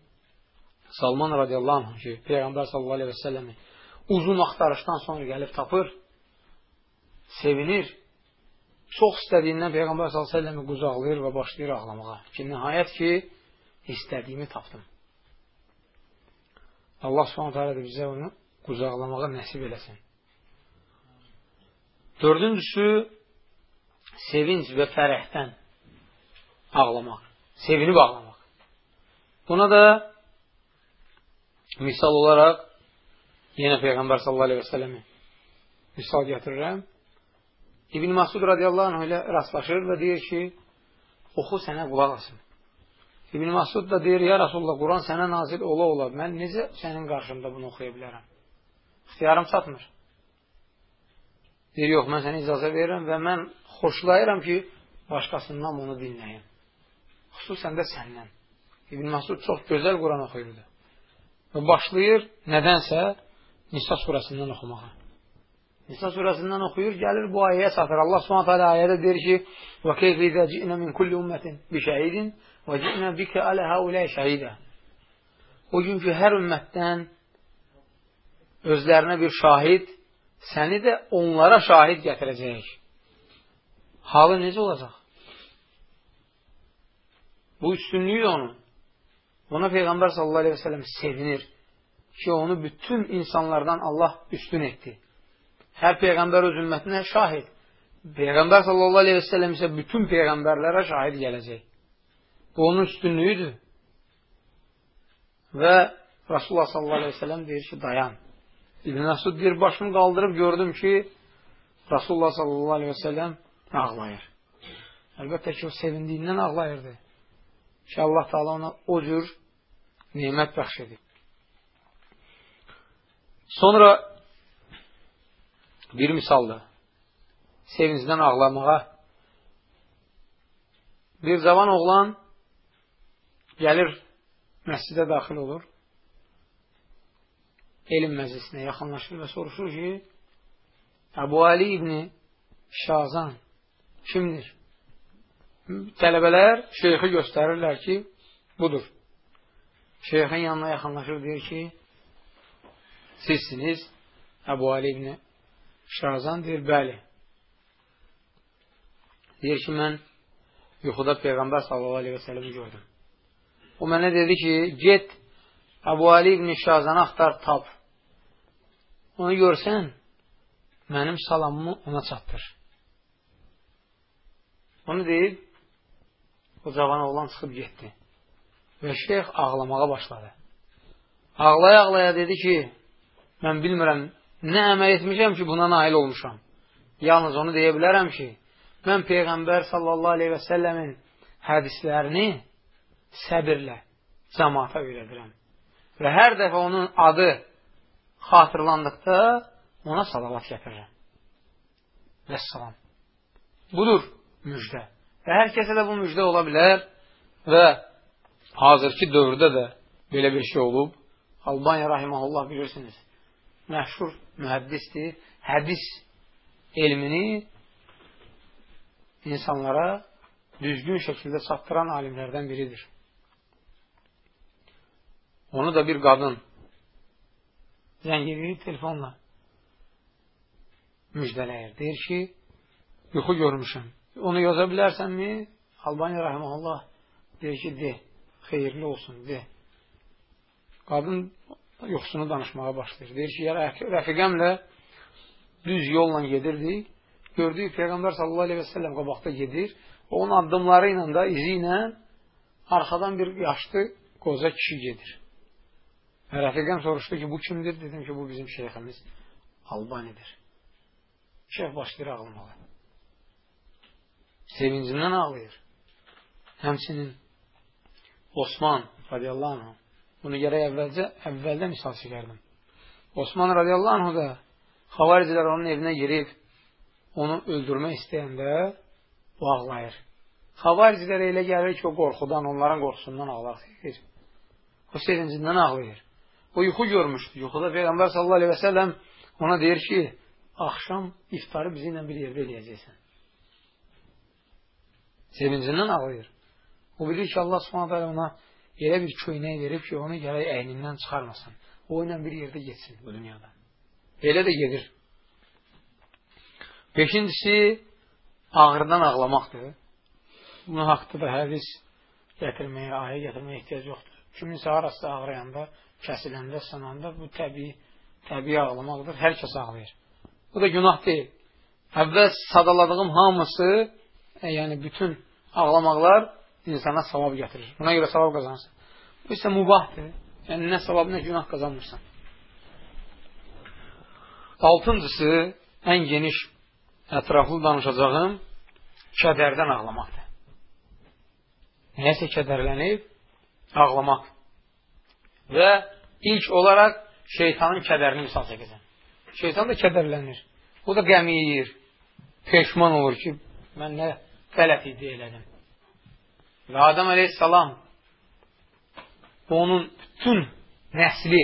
Salman radiyallahu anh ki, Peyğəmbər sallallahu aleyhi və səlləmi uzun axtarışdan sonra gəlib tapır, sevinir, çox istədiyindən Peyğəmbər səlləmi qucaqlayır və başlayır ağlamağa. Ki, nəhayət ki, istədiyimi tapdım. Allah də bizə onu qucaqlamağa nəsib eləsin. Dördüncüsü, sevinc və fərəhdən ağlamaq. Sevinib ağlamaq. Buna da misal olaraq yenə Peyğəmbər sallallahu aleyhi və sələmi misal gətirirəm. İbn Masud radiyallahu anh ilə rastlaşır və deyir ki, oxu sənə qulaq asın. İbn Masud da deyir, ya Rasulullah, Quran sənə nazil ola ola, mən necə sənin qarşımda bunu oxuya bilərəm? İxtiyarım çatmır. Deyir, yox, mən sənə icazə verirəm və mən xoşlayıram ki, başqasından onu dinləyim. Xüsusən də səndən. İbn Masud çox gözəl Quran oxuyurdu. Və başlayır nədənsə Nisa surəsindən oxumağa. Nisa surəsindən oxuyur, gəlir bu ayəyə çatır. Allah Subhanahu taala ayədə deyir ki: "Və keyfə izə ci'nə min kulli ummetin bi şəhidin Və cinə bikə alə həuləyə şəhidə. O gün ki, hər ümmətdən özlərinə bir şahid, səni də onlara şahid gətirəcək. Halı necə olacaq? Bu üstünlüyü onun. Ona Peyğəmbər sallallahu aleyhi ve sellem sevinir ki, onu bütün insanlardan Allah üstün etdi. Hər Peyğəmbər öz ümmətinə şahid. Peyğəmbər sallallahu aleyhi ve sellem isə bütün Peyğəmbərlərə şahid gələcək. Bu onun üstünlüyüdür. Və Rasulullah sallallahu aleyhi ve sellem deyir ki, dayan. İbn Məsud deyir, başımı qaldırıb gördüm ki, Rasulullah sallallahu aleyhi ve sellem ağlayır. Əlbəttə ki, o sevindiyindən ağlayırdı. Ki, Allah Taala ona o cür nimət bəxş edib. Sonra bir misalda sevincdən ağlamağa bir zaman oğlan gəlir məscidə daxil olur elm məclisinə yaxınlaşır və soruşur ki, Əbu Ali ibn Şazan kimdir? Tələbələr şeyxi göstərirlər ki, budur. Şeyxin yanına yaxınlaşır, deyir ki, sizsiniz Əbu Ali ibn Şazan deyir, bəli. Deyir ki, mən yuxuda Peyğəmbər sallallahu aleyhi və sələmi gördüm. O mənə dedi ki, get Əbu Ali ibn Şazanı axtar, tap. Onu görsən, mənim salamımı ona çatdır. Onu deyib, o cavan oğlan çıxıb getdi. Və şeyx ağlamağa başladı. Ağlaya-ağlaya dedi ki, mən bilmirəm, nə əməl etmişəm ki, buna nail olmuşam. Yalnız onu deyə bilərəm ki, mən Peyğəmbər sallallahu aleyhi və səlləmin hədislərini səbirlə cəmaata öyrədirəm. Və hər dəfə onun adı xatırlandıqda ona salavat gətirirəm. Vəssalam. Budur müjdə. Və hər kəsə də bu müjdə ola bilər və hazırki dövrdə də belə bir şey olub. Albaniya rahiməhullah bilirsiniz, məşhur mühəddisdir. Hədis elmini insanlara düzgün şəkildə çatdıran alimlərdən biridir. Onu da bir qadın zəng telefonla müjdələyir. Deyir ki, yuxu görmüşəm. Onu yaza bilərsənmi? Albaniya rəhməllah deyir ki, de, xeyirli olsun, de. Qadın yuxusunu danışmağa başlayır. Deyir ki, rəfiqəmlə düz yolla gedirdik. Gördük, Peyğəmbər sallallahu aleyhi və səlləm qabaqda gedir. Onun addımları ilə da, izi ilə arxadan bir yaşlı qoza kişi gedir. Rəfiqəm soruşdu ki, bu kimdir? Dedim ki, bu bizim şeyximiz Albanidir. Şeyh başlayır ağlamağa. Sevincindən ağlayır. Həmçinin Osman radiyallahu anh bunu gərək əvvəlcə, əvvəldə misal çəkərdim. Osman radiyallahu anh da xavaricilər onun evinə girib onu öldürmək istəyəndə bu ağlayır. Xavaricilər elə gəlir ki, o qorxudan, onların qorxusundan ağlayır. O sevincindən ağlayır. O yuxu görmüşdü. Yuxuda Peyğəmbər sallallahu aleyhi və səlləm ona deyir ki, axşam iftarı bizi ilə bir yerdə eləyəcəksən. Sevincindən ağlayır. O bilir ki, Allah subhanət hələ ona elə bir köynək verib ki, onu gərək əynindən çıxarmasın. O ilə bir yerdə geçsin bu dünyada. Elə də gedir. Beşincisi, ağırdan ağlamaqdır. Bunun haqda da hədis gətirməyə, ayə gətirməyə ehtiyac yoxdur. Kiminsə arası ağrayanda, kəsiləndə, sınanda bu təbii, təbii ağlamaqdır. Hər kəs ağlayır. Bu da günah deyil. Əvvəl sadaladığım hamısı, e, yəni bütün ağlamaqlar insana savab gətirir. Buna görə savab qazansın. Bu isə mubahdır. Yəni, nə savab, nə günah qazanmırsan. Altıncısı, ən geniş ətraflı danışacağım kədərdən ağlamaqdır. Nəyəsə kədərlənib, ağlamaq. Və ilk olaraq şeytanın kədərini misal çəkəcəm. Şeytan da kədərlənir. O da qəm yeyir. Peşman olur ki, mən nə qələt idi elədim. Və Adam əleyhissalam onun bütün nəsli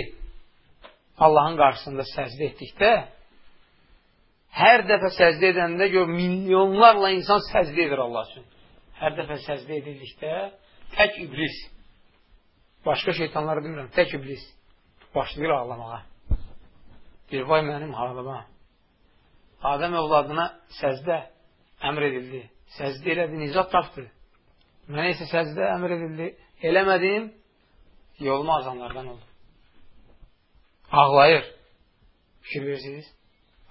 Allahın qarşısında səzdə etdikdə, hər dəfə səzdə edəndə gör, milyonlarla insan səzdə edir Allah üçün. Hər dəfə səzdə edildikdə, tək iblis, başqa şeytanları bilmirəm, tək iblis başlayır ağlamağa. Deyir, vay mənim halıma. Adəm övladına səzdə əmr edildi. Səzdə elədi, nicat tapdı. Mənə isə səzdə əmr edildi. Eləmədim, yolma azanlardan oldu. Ağlayır. Fikir verirsiniz?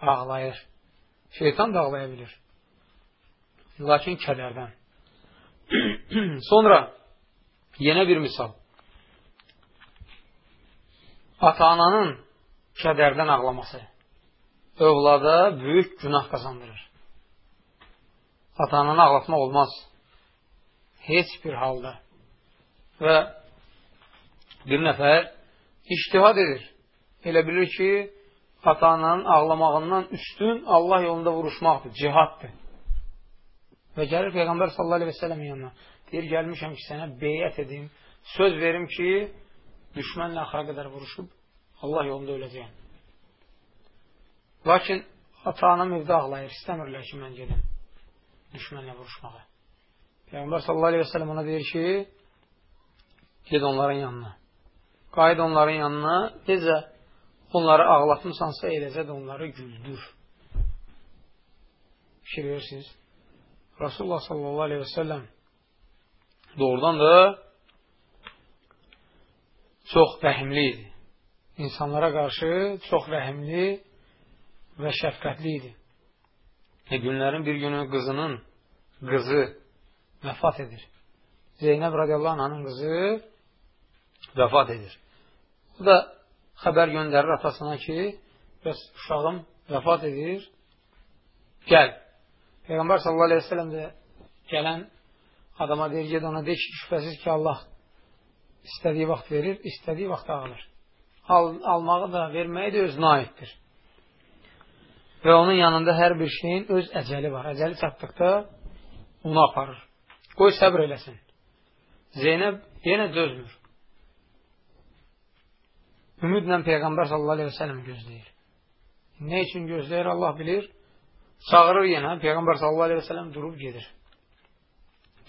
Ağlayır. Şeytan da ağlaya bilir. Lakin kədərdən. Sonra yenə bir misal. Ata-ananın kədərdən ağlaması övlada böyük günah qazandırır. Ata-ananı ağlatmaq olmaz. Heç bir halda. Və bir nəfər iştihad edir. Elə bilir ki, ata-ananın ağlamağından üstün Allah yolunda vuruşmaqdır, cihaddır. Və gəlir Peyğəmbər sallallahu aleyhi və sələm yanına. Deyir, gəlmişəm ki, sənə beyət edim, söz verim ki, düşmənlə axıra qədər vuruşub Allah yolunda öləcəyəm. Lakin ata-anam evdə ağlayır, istəmirlər ki, mən gedim düşmənlə vuruşmağa. Peyğəmbər sallallahu aleyhi və sələm ona deyir ki, ged onların yanına. Qayıd onların yanına, necə onları ağlatmışsansa eləcə də onları güldür. Fikir verirsiniz. Rasulullah sallallahu aleyhi və səlləm doğrudan da çox rəhimli idi. İnsanlara qarşı çox rəhimli və şəfqətli idi. E, günlərin bir günü qızının qızı vəfat edir. Zeynəb radiyallahu anhanın qızı vəfat edir. Bu da xəbər göndərir atasına ki, bəs uşağım vəfat edir, gəl. Peyğəmbər sallallahu aleyhi ve sellem də gələn adama deyir, ged ona deyir ki, şübhəsiz ki, Allah istədiyi vaxt verir, istədiyi vaxt alır. Al, almağı da, verməyi də özünə aiddir. Və onun yanında hər bir şeyin öz əcəli var. Əcəli çatdıqda onu aparır. Qoy səbr eləsin. Zeynəb yenə dözmür. Ümidlə Peyğəmbər sallallahu aleyhi və sələm gözləyir. Nə üçün gözləyir Allah bilir. Çağırır yenə. Peyğəmbər sallallahu aleyhi və sələm durub gedir.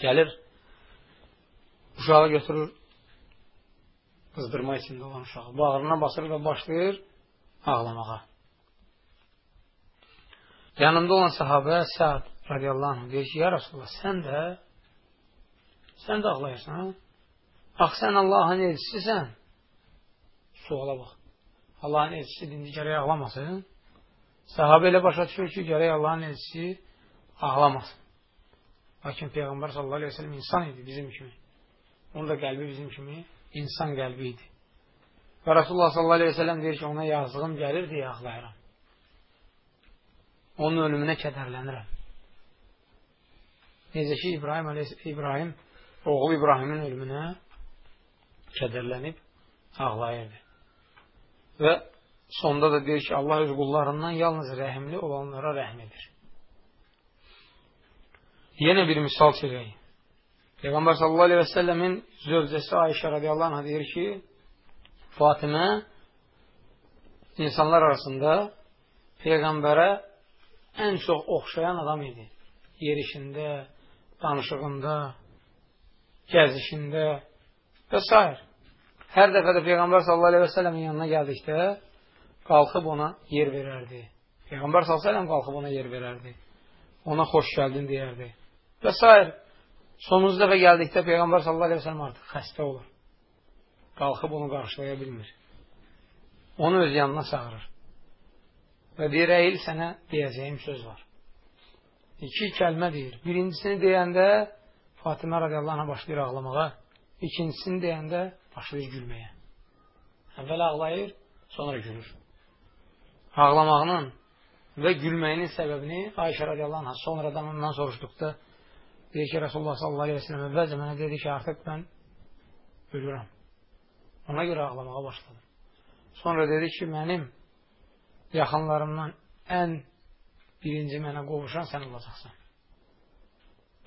Gəlir. Uşağı götürür. Qızdırma içində olan uşağı. Bağrına basır və başlayır ağlamağa. Yanımda olan sahabə Səad radiyallahu anh deyir ki, ya Rasulullah, sən də sən də ağlayırsan. Ax, sən Allahın elçisisən. Suala bax. Allahın elçisi dindi gərək ağlamasın. Sahabə elə başa düşür ki, gərək Allahın elçisi ağlamasın. Lakin Peyğəmbər sallallahu aleyhi ve sellem insan idi bizim kimi. Onun da qəlbi bizim kimi insan qəlbi idi. Və Rasulullah sallallahu aleyhi ve sellem deyir ki, ona yazığım gəlir deyə ağlayıram. Onun ölümünə kədərlənirəm. Necə ki, İbrahim, İbrahim oğlu İbrahimin ölümünə kədərlənib ağlayırdı. Və sonda da deyir ki, Allah öz qullarından yalnız rəhimli olanlara rəhm edir. Yenə bir misal çəkək. Peyğəmbər sallallahu aleyhi və səlləmin zövcəsi Ayşə radiyallahu anh deyir ki, Fatimə insanlar arasında Peyğəmbərə ən çox oxşayan adam idi. Yerişində, danışığında, gəzişində və s. Hər dəfə də Peyğəmbər sallallahu əleyhi və səlləmin yanına gəldikdə qalxıb ona yer verərdi. Peyğəmbər sallallahu əleyhi və səlləm qalxıb ona yer verərdi. Ona xoş gəldin deyərdi. Və s. Sonuncu dəfə gəldikdə Peyğəmbər sallallahu əleyhi və səlləm artıq xəstə olur. Qalxıb onu qarşılaya bilmir. Onu öz yanına çağırır. Və deyir, əyil sənə deyəcəyim söz var. İki kəlmə deyir. Birincisini deyəndə Fatimə radiyallahu anh'a başlayır ağlamağa. İkincisini deyəndə başlayır gülməyə. Əvvəl ağlayır, sonra gülür. Ağlamağının və gülməyinin səbəbini Ayşə radiyallahu anh sonradan ondan soruşduqda deyir ki, Rasulullah sallallahu aleyhi ve sellem əvvəlcə mənə dedi ki, artıq mən ölürəm. Ona görə ağlamağa başladım. Sonra dedi ki, mənim yaxınlarımdan ən birinci mənə qovuşan sən olacaqsan.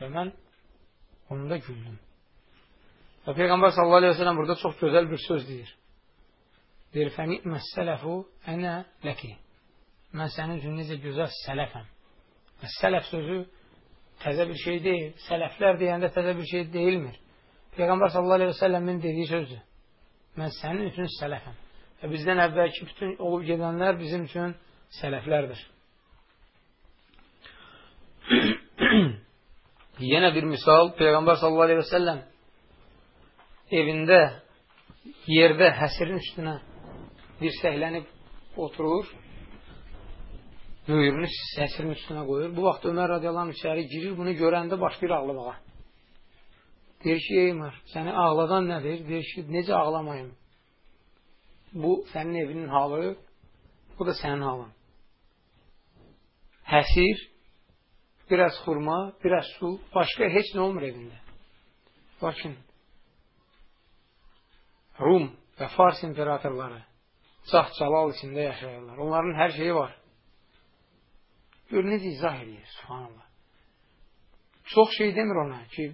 Və mən onu da güldüm. Və Peyğəmbər sallallahu aleyhi ve sellem burada çox gözəl bir söz deyir. Deyir, fəni'mə sələfu ənə ləki. Mən sənin üçün necə gözəl sələfəm. Və sələf sözü təzə bir şey deyil. Sələflər deyəndə təzə bir şey deyilmir. Peyğəmbər sallallahu aleyhi ve sellemin dediyi sözdür. Mən sənin üçün sələfəm. Və bizdən əvvəlki bütün olub gedənlər bizim üçün sələflərdir. Yenə bir misal, Peyğəmbər sallallahu aleyhi və səlləm evində yerdə həsirin üstünə dirsəklənib oturur, böyrünü həsirin üstünə qoyur. Bu vaxt Ömər radiyallahu içəri girir, bunu görəndə başlayır ağlamağa. Deyir ki, ey Ömər, səni ağladan nədir? Deyir ki, necə ağlamayım? Bu sənin evinin halı, bu da sənin halın. Həsir, biraz xurma, biraz su, başqa heç nə olmur evində. Lakin Rum və Fars imperatorları cah-calal içində yaşayırlar. Onların hər şeyi var. Gör, necə izah edir, subhanallah. Çox şey demir ona ki,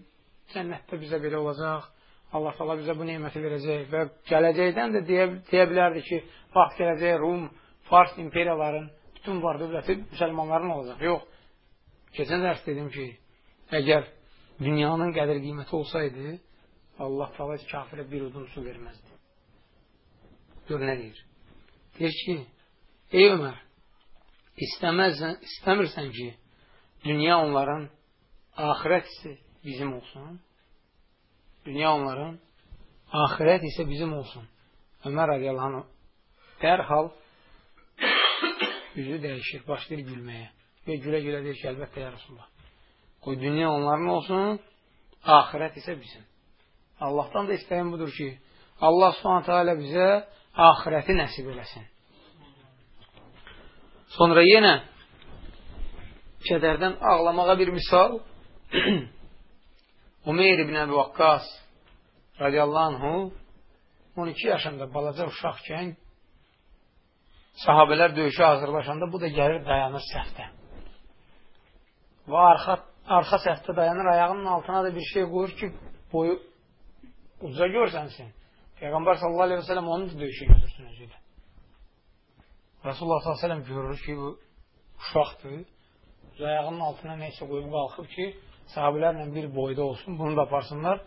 cənnətdə bizə belə olacaq, Allah Allah bizə bu neməti verəcək və gələcəkdən də deyə, deyə bilərdi ki, vaxt gələcək Rum, Fars imperiyaların bütün var dövləti müsəlmanların olacaq. Yox. Keçən dərs dedim ki, əgər dünyanın qədir qiyməti olsaydı, Allah tala kafirə bir udum su verməzdi. Gör nə deyir? Deyir ki, ey Ömər, istəməzsən, istəmirsən ki, dünya onların axirət isə bizim olsun. Dünya onların axirət isə bizim olsun. Ömər anh dərhal üzü dəyişir, başlayır gülməyə. Və gülə-gülə deyir ki, əlbəttə, ya Rasulullah. Qoy dünya onların olsun, axirət isə bizim. Allahdan da istəyən budur ki, Allah subhanətə alə bizə axirəti nəsib eləsin. Sonra yenə kədərdən ağlamağa bir misal Umeyr ibn Əbi Vakkas radiyallahu anhu 12 yaşında balaca uşaqkən sahabələr döyüşə hazırlaşanda bu da gəlir dayanır səhvdə. Və arxa, arxa səhvdə dayanır, ayağının altına da bir şey qoyur ki, boyu uca görsənsin. Peyğəmbər sallallahu aleyhi və sələm onu da döyüşə götürsün özü ilə. Rasulullah sələm görür ki, bu uşaqdır. Ayağının altına neysə qoyub qalxıb ki, sahabilərlə bir boyda olsun, bunu da aparsınlar.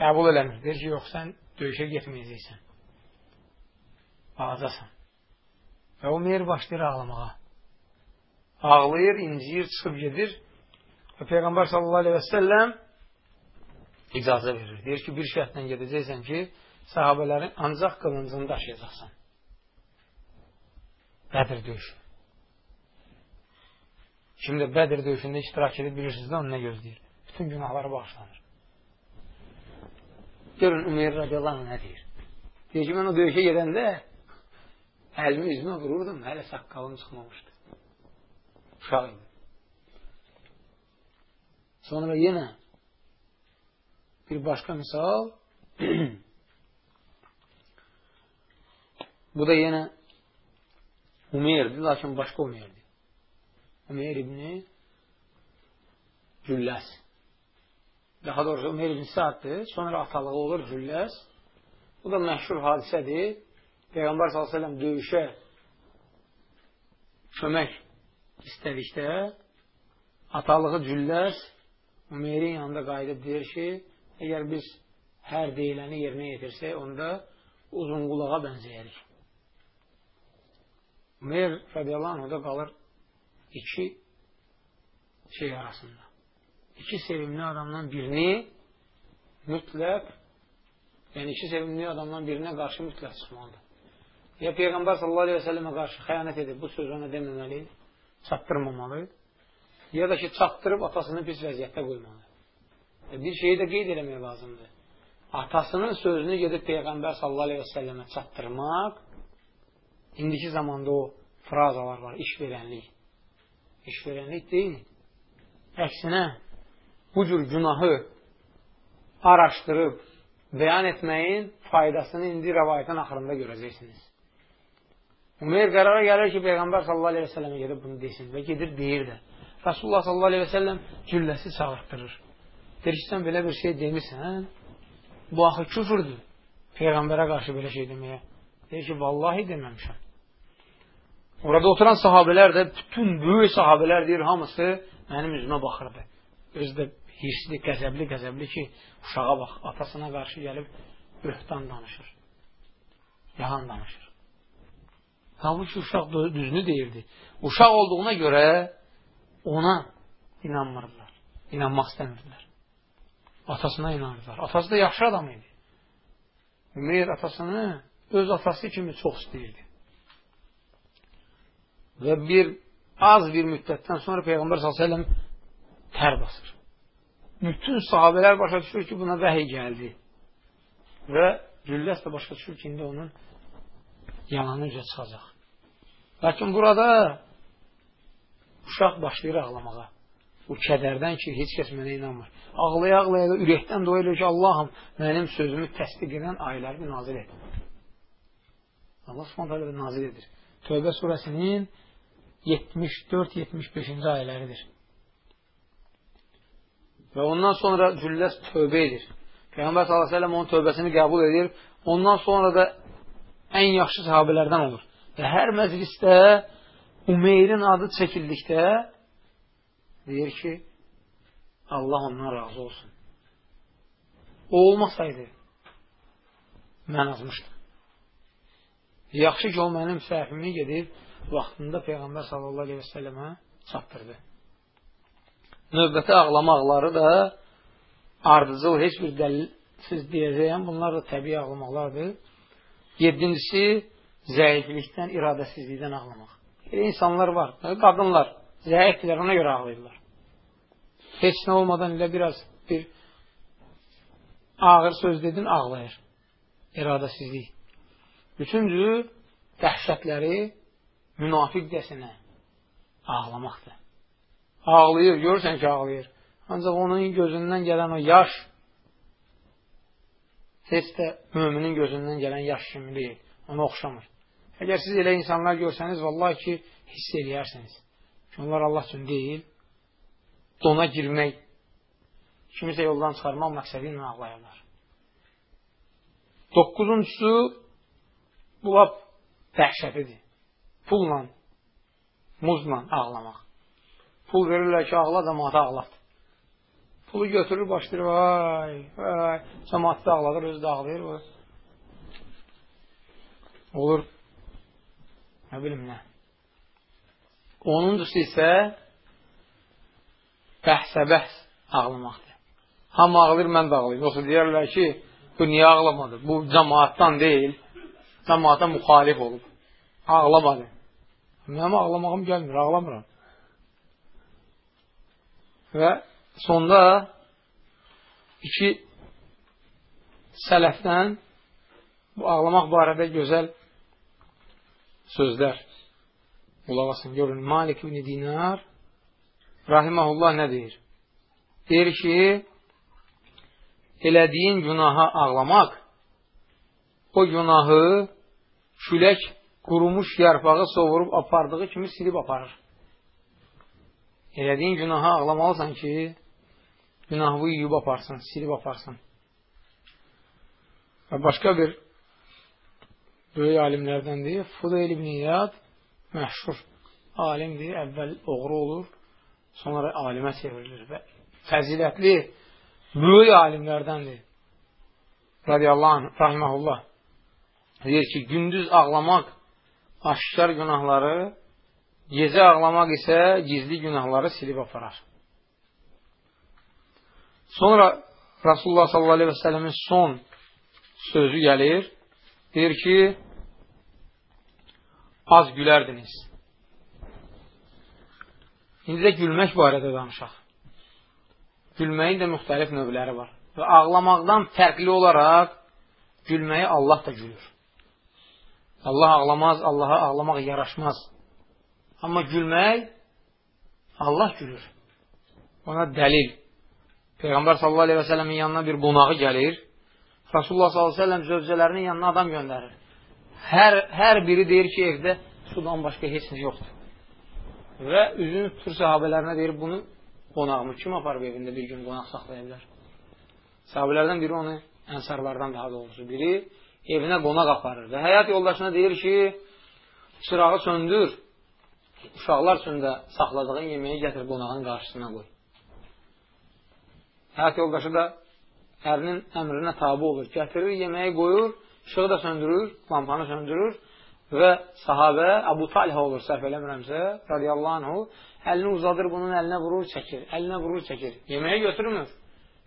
Qəbul eləmir. Deyir ki, yox, sən döyüşə getməyəcəksən. Balacasan. Və o meyir başlayır ağlamağa. Ağlayır, inciyir, çıxıb gedir. Və Peyğəmbər sallallahu aleyhi və səlləm icazə verir. Deyir ki, bir şərtlə gedəcəksən ki, sahabələrin ancaq qılıncını daşıyacaqsan. Bədir döyüşü. Kim də Bədir döyüşündə iştirak edib bilirsiniz də onu nə gözləyir? Bütün günahları bağışlanır. Görün Ümeyr radiyallahu nə deyir? Deyir ki, mən o döyüşə gedəndə əlimi üzümə vururdum, hələ saqqalım çıxmamışdı. Uşaq idi. Sonra yenə bir başqa misal bu da yenə Umeyrdir, lakin başqa Umeyrdir. Umeyr ibni Cülləs. Daha doğrusu Umeyr ibn Saaddır. Sonra atalığı olur Cülləs. Bu da məşhur hadisədir. Peyğəmbər s.ə.v döyüşə kömək istədikdə atalığı Cülləs Umeyrin yanında qayıdıb deyir ki, əgər biz hər deyiləni yerinə yetirsək, onda uzun qulağa bənzəyərik. Umeyr radiyallahu anh, qalır iki şey arasında. İki sevimli adamdan birini mütləq, yəni iki sevimli adamdan birinə qarşı mütləq çıxmalıdır. Ya Peyğəmbər sallallahu aleyhi və səlləmə qarşı xəyanət edib, bu sözü ona deməməli, çatdırmamalı, ya da ki, çatdırıb atasını pis vəziyyətdə qoymalı. E, bir şeyi də qeyd eləmək lazımdır. Atasının sözünü gedib Peyğəmbər sallallahu aleyhi və səlləmə çatdırmaq, indiki zamanda o frazalar var, işverənlik. İşverənlik deyil. Əksinə, bu cür günahı araşdırıb, bəyan etməyin faydasını indi rəvayətin axırında görəcəksiniz. Umeyr qərara gəlir ki, Peyğəmbər sallallahu aleyhi və səlləmə gedib bunu desin və gedir, deyir də. Rasulullah sallallahu aleyhi və səlləm cülləsi çağırtdırır. Deyir ki, sən belə bir şey demirsən, bu axı küfürdür. Peyğəmbərə qarşı belə şey deməyə. Deyir ki, vallahi deməmişəm. Orada oturan sahabələr də, bütün böyük sahabələr deyir, hamısı mənim üzümə baxırdı. Özü də hirsli, qəzəbli, qəzəbli ki, uşağa bax, atasına qarşı gəlib böhtan danışır. Yalan danışır. Halbuki uşaq düzünü deyirdi. Uşaq olduğuna görə ona inanmırdılar. İnanmaq istəmirdilər. Atasına inanırlar. Atası da yaxşı adam idi. Ümeyr atasını öz atası kimi çox istəyirdi. Və bir az bir müddətdən sonra Peyğəmbər s.ə.v tər basır. Bütün sahabələr başa düşür ki, buna vəhiy gəldi. Və Gülləs də başa düşür ki, indi onun yalanı üzə çıxacaq. Lakin burada uşaq başlayır ağlamağa bu kədərdən ki, heç kəs mənə inanmır. Ağlaya-ağlaya da ürəkdən edir ki, Allahım mənim sözümü təsdiq edən ayələri nazil et. Allah subhanətə nazil edir. Tövbə surəsinin 74-75-ci ayələridir. Və ondan sonra cülləs tövbə edir. Peyğəmbər s.ə.v onun tövbəsini qəbul edir. Ondan sonra da ən yaxşı sahabələrdən olur. Və hər məclisdə Umeyrin adı çəkildikdə deyir ki, Allah ondan razı olsun. O olmasaydı, mən azmışdım. Yaxşı ki, o mənim səhvimi gedib vaxtında Peyğəmbər sallallahu aleyhi və səlləmə çatdırdı. Növbəti ağlamaqları da ardıcıl heç bir dəlilsiz deyəcəyəm. Bunlar da təbii ağlamaqlardır. Yedincisi, zəiflikdən, iradəsizlikdən ağlamaq. Elə insanlar var, qadınlar zəifdirlər, ona görə ağlayırlar. Heç nə olmadan elə biraz bir ağır söz dedin, ağlayır. İradəsizlik. Üçüncü, dəhşətləri münafiqdəsinə ağlamaqdır. Ağlayır, görürsən ki, ağlayır. Ancaq onun gözündən gələn o yaş heç də müminin gözündən gələn yaş kimi deyil. Ona oxşamır. Əgər siz elə insanlar görsəniz, vallahi ki, hiss eləyərsiniz. Ki, onlar Allah üçün deyil, dona girmək, kimisə yoldan çıxarmaq məqsədi ilə ağlayarlar. Doqquzuncusu, bu lap dəhşətidir. Pulla, muzla ağlamaq. Pul verirlər ki, ağla da mata ağlat. Pulu götürür, başlayır, vay, vay, cəmatı da ağladır, özü də ağlayır. Vay. Olur, nə bilim nə. Onuncusu isə bəhsə-bəhs ağlamaqdır. Hamı ağlayır, mən də ağlayım. Yoxsa deyərlər ki, bu niyə ağlamadı? Bu cəmaatdan deyil, cəmaata müxalif olub. Ağlamadı. Mənim ağlamağım gəlmir, ağlamıram. Və sonda iki sələfdən bu ağlamaq barədə gözəl sözlər qulaq asın, görün. Malik ibn Dinar rahiməhullah nə deyir? Deyir ki, elədiyin günaha ağlamaq o günahı külək qurumuş yarpağı sovurub apardığı kimi silib aparır. Elədiyin günaha ağlamalısan ki, günahı yuyub aparsın, silib aparsın. Və başqa bir böyük alimlərdəndir. Fudayl ibn İyad məşhur alimdir. Əvvəl oğru olur, sonra alimə çevrilir və fəzilətli böyük alimlərdəndir. Radiyallahu anh, rahiməhullah. Deyir ki, gündüz ağlamaq aşkar günahları, gecə ağlamaq isə gizli günahları silib aparar. Sonra Rasulullah sallallahu aleyhi və sələmin son sözü gəlir. Deyir ki, az gülərdiniz. İndi də gülmək barədə danışaq. Gülməyin də müxtəlif növləri var. Və ağlamaqdan fərqli olaraq gülməyi Allah da gülür. Allah ağlamaz, Allaha ağlamaq yaraşmaz. Amma gülmək Allah gülür. Ona dəlil. Peyğəmbər sallallahu aleyhi və sələmin yanına bir qonağı gəlir. Rasulullah sallallahu aleyhi və səlləm zövcələrinin yanına adam göndərir. Hər, hər biri deyir ki, evdə sudan başqa heç nə yoxdur. Və üzünü tutur sahabələrinə deyir, bunu qonağımı kim aparıb evində bir gün qonaq saxlaya bilər? Sahabələrdən biri onu, ənsarlardan daha doğrusu biri, evinə qonaq aparır və həyat yoldaşına deyir ki, çırağı söndür, uşaqlar üçün də saxladığın yeməyi gətir qonağın qarşısına qoy. Həyat yoldaşı da ərinin əmrinə tabi olur. Gətirir, yeməyi qoyur, işığı da söndürür, lampanı söndürür və sahabə Əbu Talhə olur, səhv eləmirəmsə, radiyallahu anhu, əlini uzadır, bunun əlinə vurur, çəkir, əlinə vurur, çəkir. Yeməyi götürmür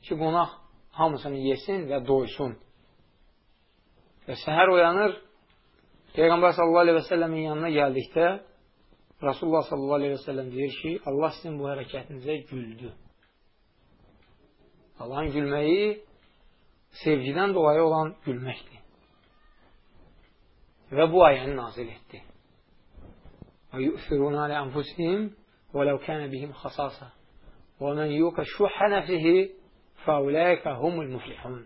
ki, qonaq hamısını yesin və doysun. Və səhər oyanır, Peyğəmbər sallallahu aleyhi və səlləmin yanına gəldikdə, Rasulullah sallallahu aleyhi və səlləm deyir ki, Allah sizin bu hərəkətinizə güldü. Allahın gülməyi sevgidən dolayı olan gülməkdir. Və bu ayəni nazil etdi. Və yu'thiruna alə anfusihim və ləv kənə bihim xasasa və mən yuqa şuhə nəfsihi fəuləykə humul muflihun.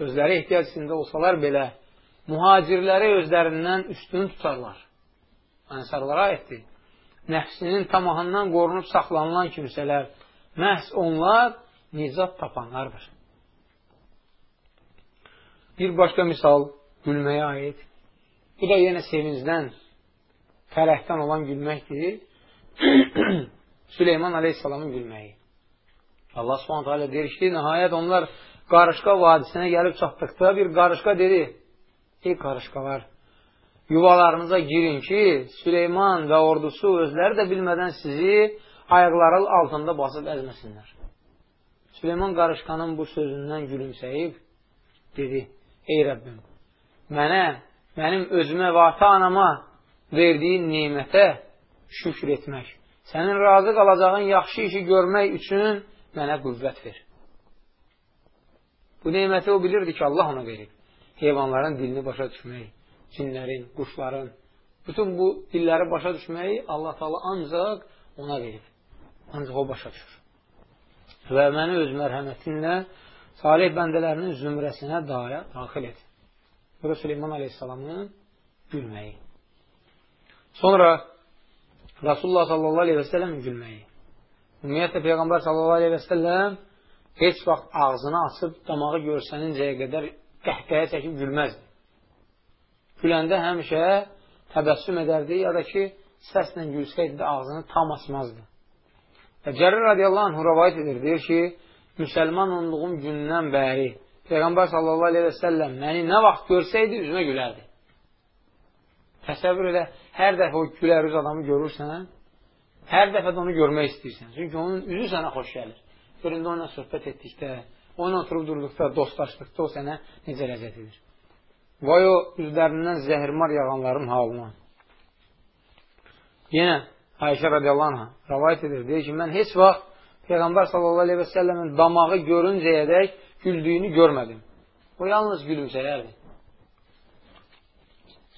Özləri ehtiyac içində olsalar belə mühacirləri özlərindən üstün tutarlar. Ənsarlara aiddir. Nəfsinin tamahından qorunub saxlanılan kimsələr, məhz onlar nicat tapanlardır. Bir başqa misal gülməyə aid. Bu da yenə sevincdən, fərəhdən olan gülməkdir. Süleyman Aleyhisselamın gülməyi. Allah subhanətə alə deyir ki, nəhayət onlar qarışqa vadisinə gəlib çatdıqda bir qarışqa dedi, ey qarışqalar, yuvalarınıza girin ki, Süleyman və ordusu özləri də bilmədən sizi ayaqları altında basıb əzməsinlər. Süleyman qarışqanın bu sözündən gülümsəyib, dedi, ey Rəbbim, mənə, mənim özümə və ata-anama verdiyin neymətə şükür etmək, sənin razı qalacağın yaxşı işi görmək üçün mənə qüvvət ver. Bu neyməti o bilirdi ki, Allah ona verib. Heyvanların dilini başa düşmək, cinlərin, quşların, bütün bu dilləri başa düşməyi Allah taala ancaq ona verib. Ancaq o başa düşür. Və məni öz mərhəmətinlə salih bəndələrinin zümrəsinə daya daxil et. Bu da Süleyman Aleyhisselamın gülməyi. Sonra Rasulullah sallallahu aleyhi və səlləmin gülməyi. Ümumiyyətlə, Peyğəmbər sallallahu aleyhi və səlləm heç vaxt ağzını açıb damağı görsənincəyə qədər qəhqəyə çəkib gülməzdi. Güləndə həmişə təbəssüm edərdi, ya da ki, səslə gülsəydi də ağzını tam açmazdı. Və Cərir radiyallahu anh rəvayət edir, deyir ki, müsəlman olduğum gündən bəri Peyğəmbər sallallahu aleyhi və səlləm məni nə vaxt görsəydi, üzümə gülərdi. Təsəvvür elə, hər dəfə o gülər üz adamı görürsən, hər dəfə də onu görmək istəyirsən. Çünki onun üzü sənə xoş gəlir. Göründə onunla söhbət etdikdə, onunla oturub durduqda, dostlaşdıqda o sənə necə ləzzət edir. Vay o üzlərindən zəhirmar yağanların halına. Yenə Ayşə radiyallahu anhə rəvayət edir. Deyir ki, mən heç vaxt Peyğəmbər sallallahu aleyhi və səlləmin damağı görüncəyədək güldüyünü görmədim. O yalnız gülümsəyərdi.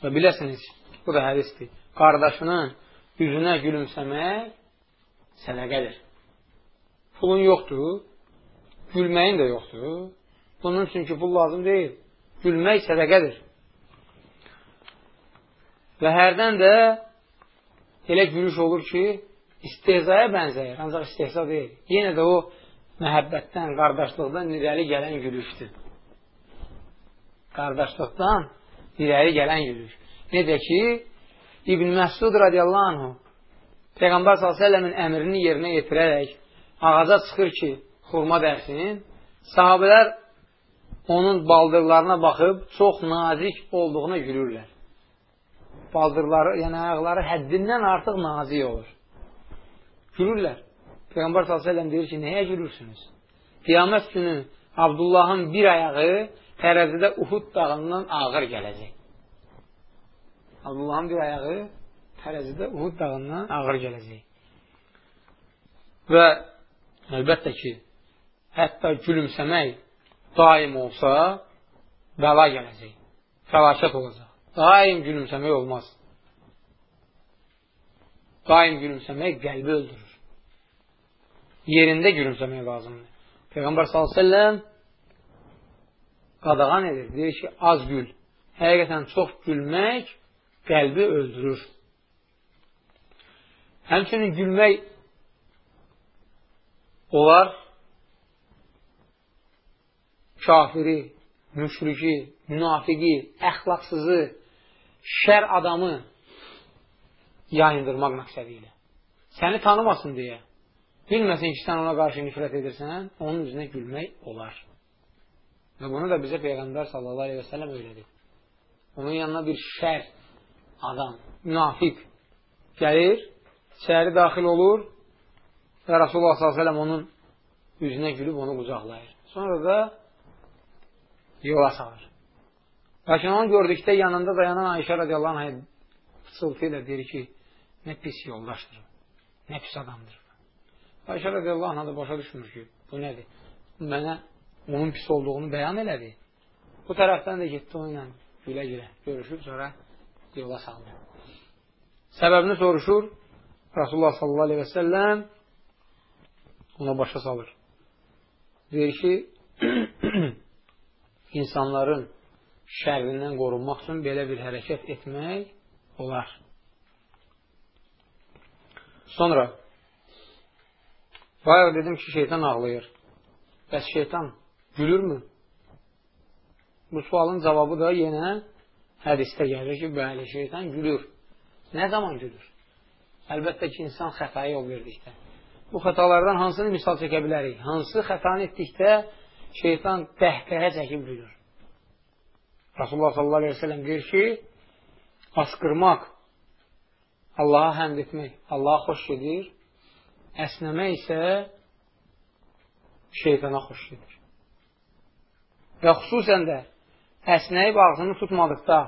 Və biləsiniz, bu da hədisdir. Qardaşının üzünə gülümsəmək sədəqədir pulun yoxdur, gülməyin də yoxdur. Bunun üçün ki, pul lazım deyil. Gülmək sədəqədir. Və hərdən də elə gülüş olur ki, istehzaya bənzəyir, ancaq istehza deyil. Yenə də o məhəbbətdən, qardaşlıqdan irəli gələn gülüşdür. Qardaşlıqdan irəli gələn gülüş. Necə ki, İbn Məsud radiyallahu anhu Peyğəmbər s.ə.v-in əmrini yerinə yetirərək ağaca çıxır ki, xurma dərsin, sahabələr onun baldırlarına baxıb çox nazik olduğuna gülürlər. Baldırları, yəni ayaqları həddindən artıq nazik olur. Gülürlər. Peyğəmbər s.ə.v deyir ki, nəyə gülürsünüz? Qiyamət günü Abdullahın bir ayağı tərəzidə Uhud dağından ağır gələcək. Abdullahın bir ayağı tərəzidə Uhud dağından ağır gələcək. Və Əlbəttə ki, hətta gülümsəmək daim olsa, bəla gələcək, fəlakət olacaq. Daim gülümsəmək olmaz. Daim gülümsəmək qəlbi öldürür. Yerində gülümsəmək lazımdır. Peyğəmbər s.ə.v qadağan edir. Deyir ki, az gül. Həqiqətən çox gülmək qəlbi öldürür. Həmçinin gülmək Onlar kafiri, müşriki, münafiqi, əxlaqsızı, şər adamı yayındırmaq məqsədi ilə. Səni tanımasın deyə, bilməsin ki, sən ona qarşı nifrət edirsən, onun üzünə gülmək olar. Və bunu da bizə Peyğəmbər sallallahu aleyhi və sələm öyrədir. Onun yanına bir şər adam, münafiq gəlir, içəri daxil olur, Və Rasulullah s.ə.v onun üzünə gülüb onu qucaqlayır. Sonra da yola salır. Lakin onu gördükdə yanında dayanan Ayşə radiyallahu anh fısıltı ilə deyir ki, nə pis yoldaşdır, nə pis adamdır. Ayşə radiyallahu anh da başa düşmür ki, bu nədir? Mənə onun pis olduğunu bəyan elədi. Bu tərəfdən də getdi onunla gülə-gülə görüşüb, sonra yola saldı. Səbəbini soruşur Rasulullah sallallahu aleyhi və səlləm ona başa salır. Deyir ki, insanların şərrindən qorunmaq üçün belə bir hərəkət etmək olar. Sonra, bayaq dedim ki, şeytan ağlayır. Bəs şeytan gülürmü? Bu sualın cavabı da yenə hədistə gəlir ki, bəli, şeytan gülür. Nə zaman gülür? Əlbəttə ki, insan xətaya yol verdikdə. Bu xətalardan hansını misal çəkə bilərik? Hansı xətanı etdikdə şeytan qəhqəhə çəkib gülür? Rasulullah sallallahu aleyhi ve sellem deyir ki, asqırmaq, Allaha həmd etmək, Allaha xoş gedir, əsnəmək isə şeytana xoş gedir. Və xüsusən də əsnəyib ağzını tutmadıqda,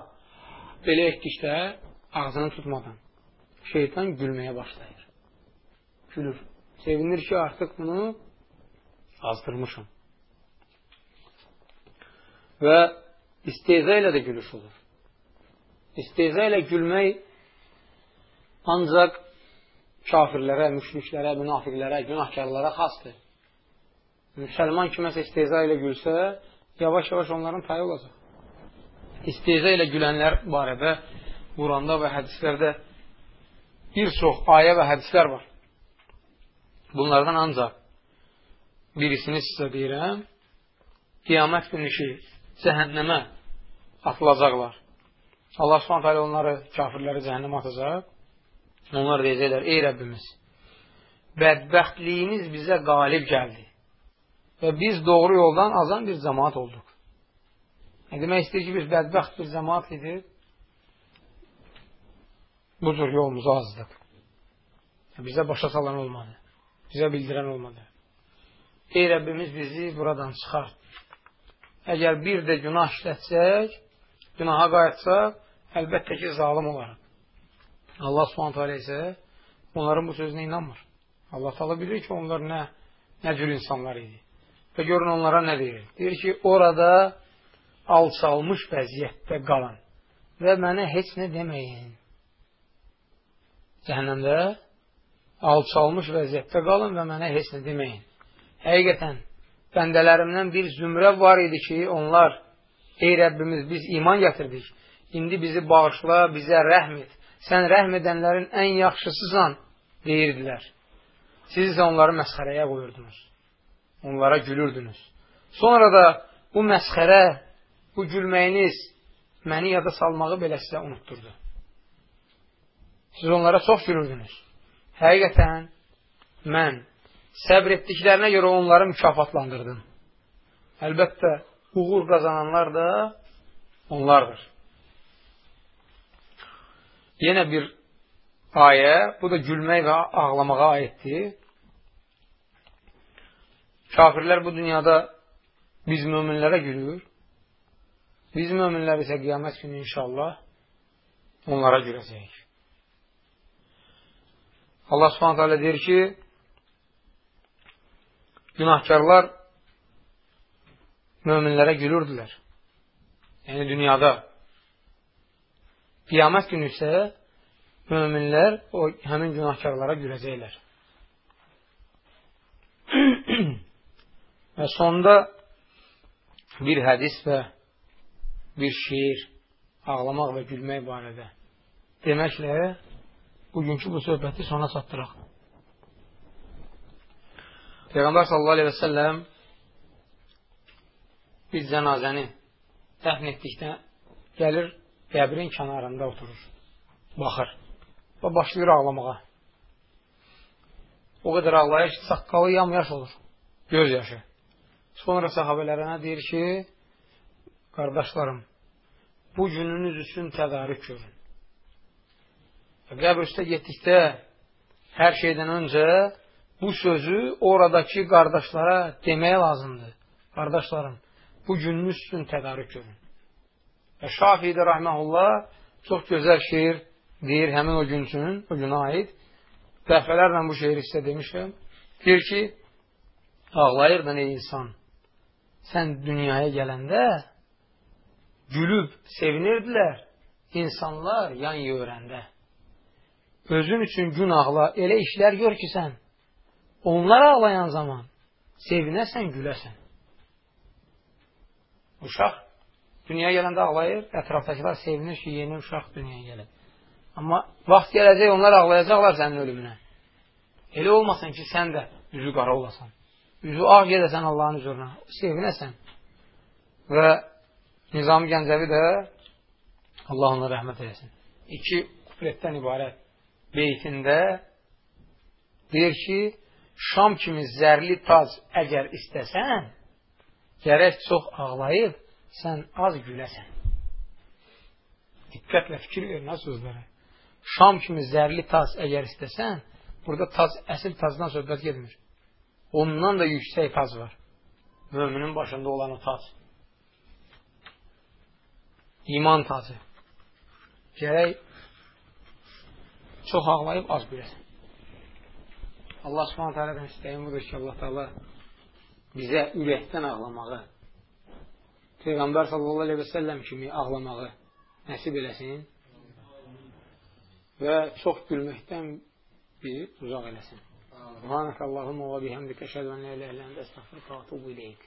belə etdikdə, ağzını tutmadan, şeytan gülməyə başlayır. Gülür. Sevinir ki, artıq bunu azdırmışam. Və isteyza ilə də gülüş olur. İsteyza ilə gülmək ancaq kafirlərə, müşriklərə, münafiqlərə, günahkarlara xasdır. Müsəlman kiməsə isteyza ilə gülsə, yavaş-yavaş onların payı olacaq. İsteyza ilə gülənlər barədə Quranda və hədislərdə bir çox ayə və hədislər var. Bunlardan ancaq birisini sizə deyirəm, qiyamət günü ki, cəhənnəmə atılacaqlar. Allah subhanət hələ onları, kafirləri cəhənnəmə atacaq. Onlar deyəcəklər, ey Rəbbimiz, bədbəxtliyimiz bizə qalib gəldi və biz doğru yoldan azan bir cəmaat olduq. E, demək istəyir ki, biz bədbəxt bir cəmaat idik, bu cür yolumuzu azdıq. Bizə başa salan olmadı, bizə bildirən olmadı. Ey Rəbbimiz bizi buradan çıxar. Əgər bir də günah işlətsək, günaha qayıtsaq, əlbəttə ki, zalim olarıq. Allah subhanətə isə onların bu sözünə inanmır. Allah tala bilir ki, onlar nə, nə cür insanlar idi. Və görün onlara nə deyir? Deyir ki, orada alçalmış vəziyyətdə qalan və mənə heç nə deməyin. Cəhənnəmdə alçalmış vəziyyətdə qalın və mənə heç nə deməyin. Həqiqətən, bəndələrimdən bir zümrə var idi ki, onlar, ey Rəbbimiz, biz iman gətirdik, indi bizi bağışla, bizə rəhm et, sən rəhm edənlərin ən yaxşısısan, deyirdilər. Siz isə onları məsxərəyə qoyurdunuz onlara gülürdünüz. Sonra da bu məsxərə, bu gülməyiniz məni yada salmağı belə sizə unutturdu. Siz onlara çox gülürdünüz. Həqiqətən, mən səbr etdiklərinə görə onları mükafatlandırdım. Əlbəttə, uğur qazananlar da onlardır. Yenə bir ayə, bu da gülmək və ağlamağa aiddir. Kafirlər bu dünyada biz möminlərə gülür. Biz möminlər isə qiyamət günü inşallah onlara güləcəyik. Allah subhanət hələ deyir ki, günahkarlar möminlərə gülürdülər. Yəni dünyada. Qiyamət günü isə möminlər o həmin günahkarlara güləcəklər. Və sonda bir hədis və bir şiir ağlamaq və gülmək barədə deməklə bugünkü bu söhbəti sona çatdıraq. Peyğəmbər sallallahu aleyhi və səlləm bir cənazəni dəfn etdikdə gəlir qəbrin kənarında oturur, baxır və başlayır ağlamağa. O qədər ağlayır ki, saqqalı yam-yaş olur, göz yaşı. Sonra sahabələrə deyir ki, qardaşlarım, bu gününüz üçün tədarük görün. Qəbr üstə getdikdə hər şeydən öncə bu sözü oradakı qardaşlara demək lazımdır. Qardaşlarım, bu gününüz üçün tədarük görün. Və Şafiidə rəhməhullah çox gözəl şeir deyir həmin o gün üçün, o günə aid. Dəfələrlə bu şeiri sizə demişəm. Deyir ki, ağlayırdın ey insan sən dünyaya gələndə gülüb sevinirdilər insanlar yan yörəndə. Özün üçün gün ağla, elə işlər gör ki sən, onlar ağlayan zaman sevinəsən, güləsən. Uşaq dünyaya gələndə ağlayır, ətrafdakılar sevinir ki, yeni uşaq dünyaya gəlib. Amma vaxt gələcək, onlar ağlayacaqlar sənin ölümünə. Elə olmasın ki, sən də üzü qara olasan üzü ağ gedəsən Allahın huzuruna, sevinəsən və Nizam Gəncəvi də Allah ona rəhmət eləsin. İki kupletdən ibarət beytində deyir ki, Şam kimi zərli taz əgər istəsən, gərək çox ağlayıb, sən az güləsən. Diqqətlə fikir verin, nə sözlərə. Şam kimi zərli taz əgər istəsən, burada taz, əsil tazdan söhbət gedmir. Ondan da yüksək taz var. Möminin başında olan o taz. İman tazı. Gərək çox ağlayıb az biləsən. Allah subhanət hələdən istəyim budur ki, Allah da bizə ürəkdən ağlamağı, Peyğəmbər sallallahu aleyhi və səlləm kimi ağlamağı nəsib eləsin və çox gülməkdən bizi uzaq eləsin. Subhanək Allahumma və bihəmdikə şəhədən lə ilə əlləndə əstəğfirqə və tubu iləyik.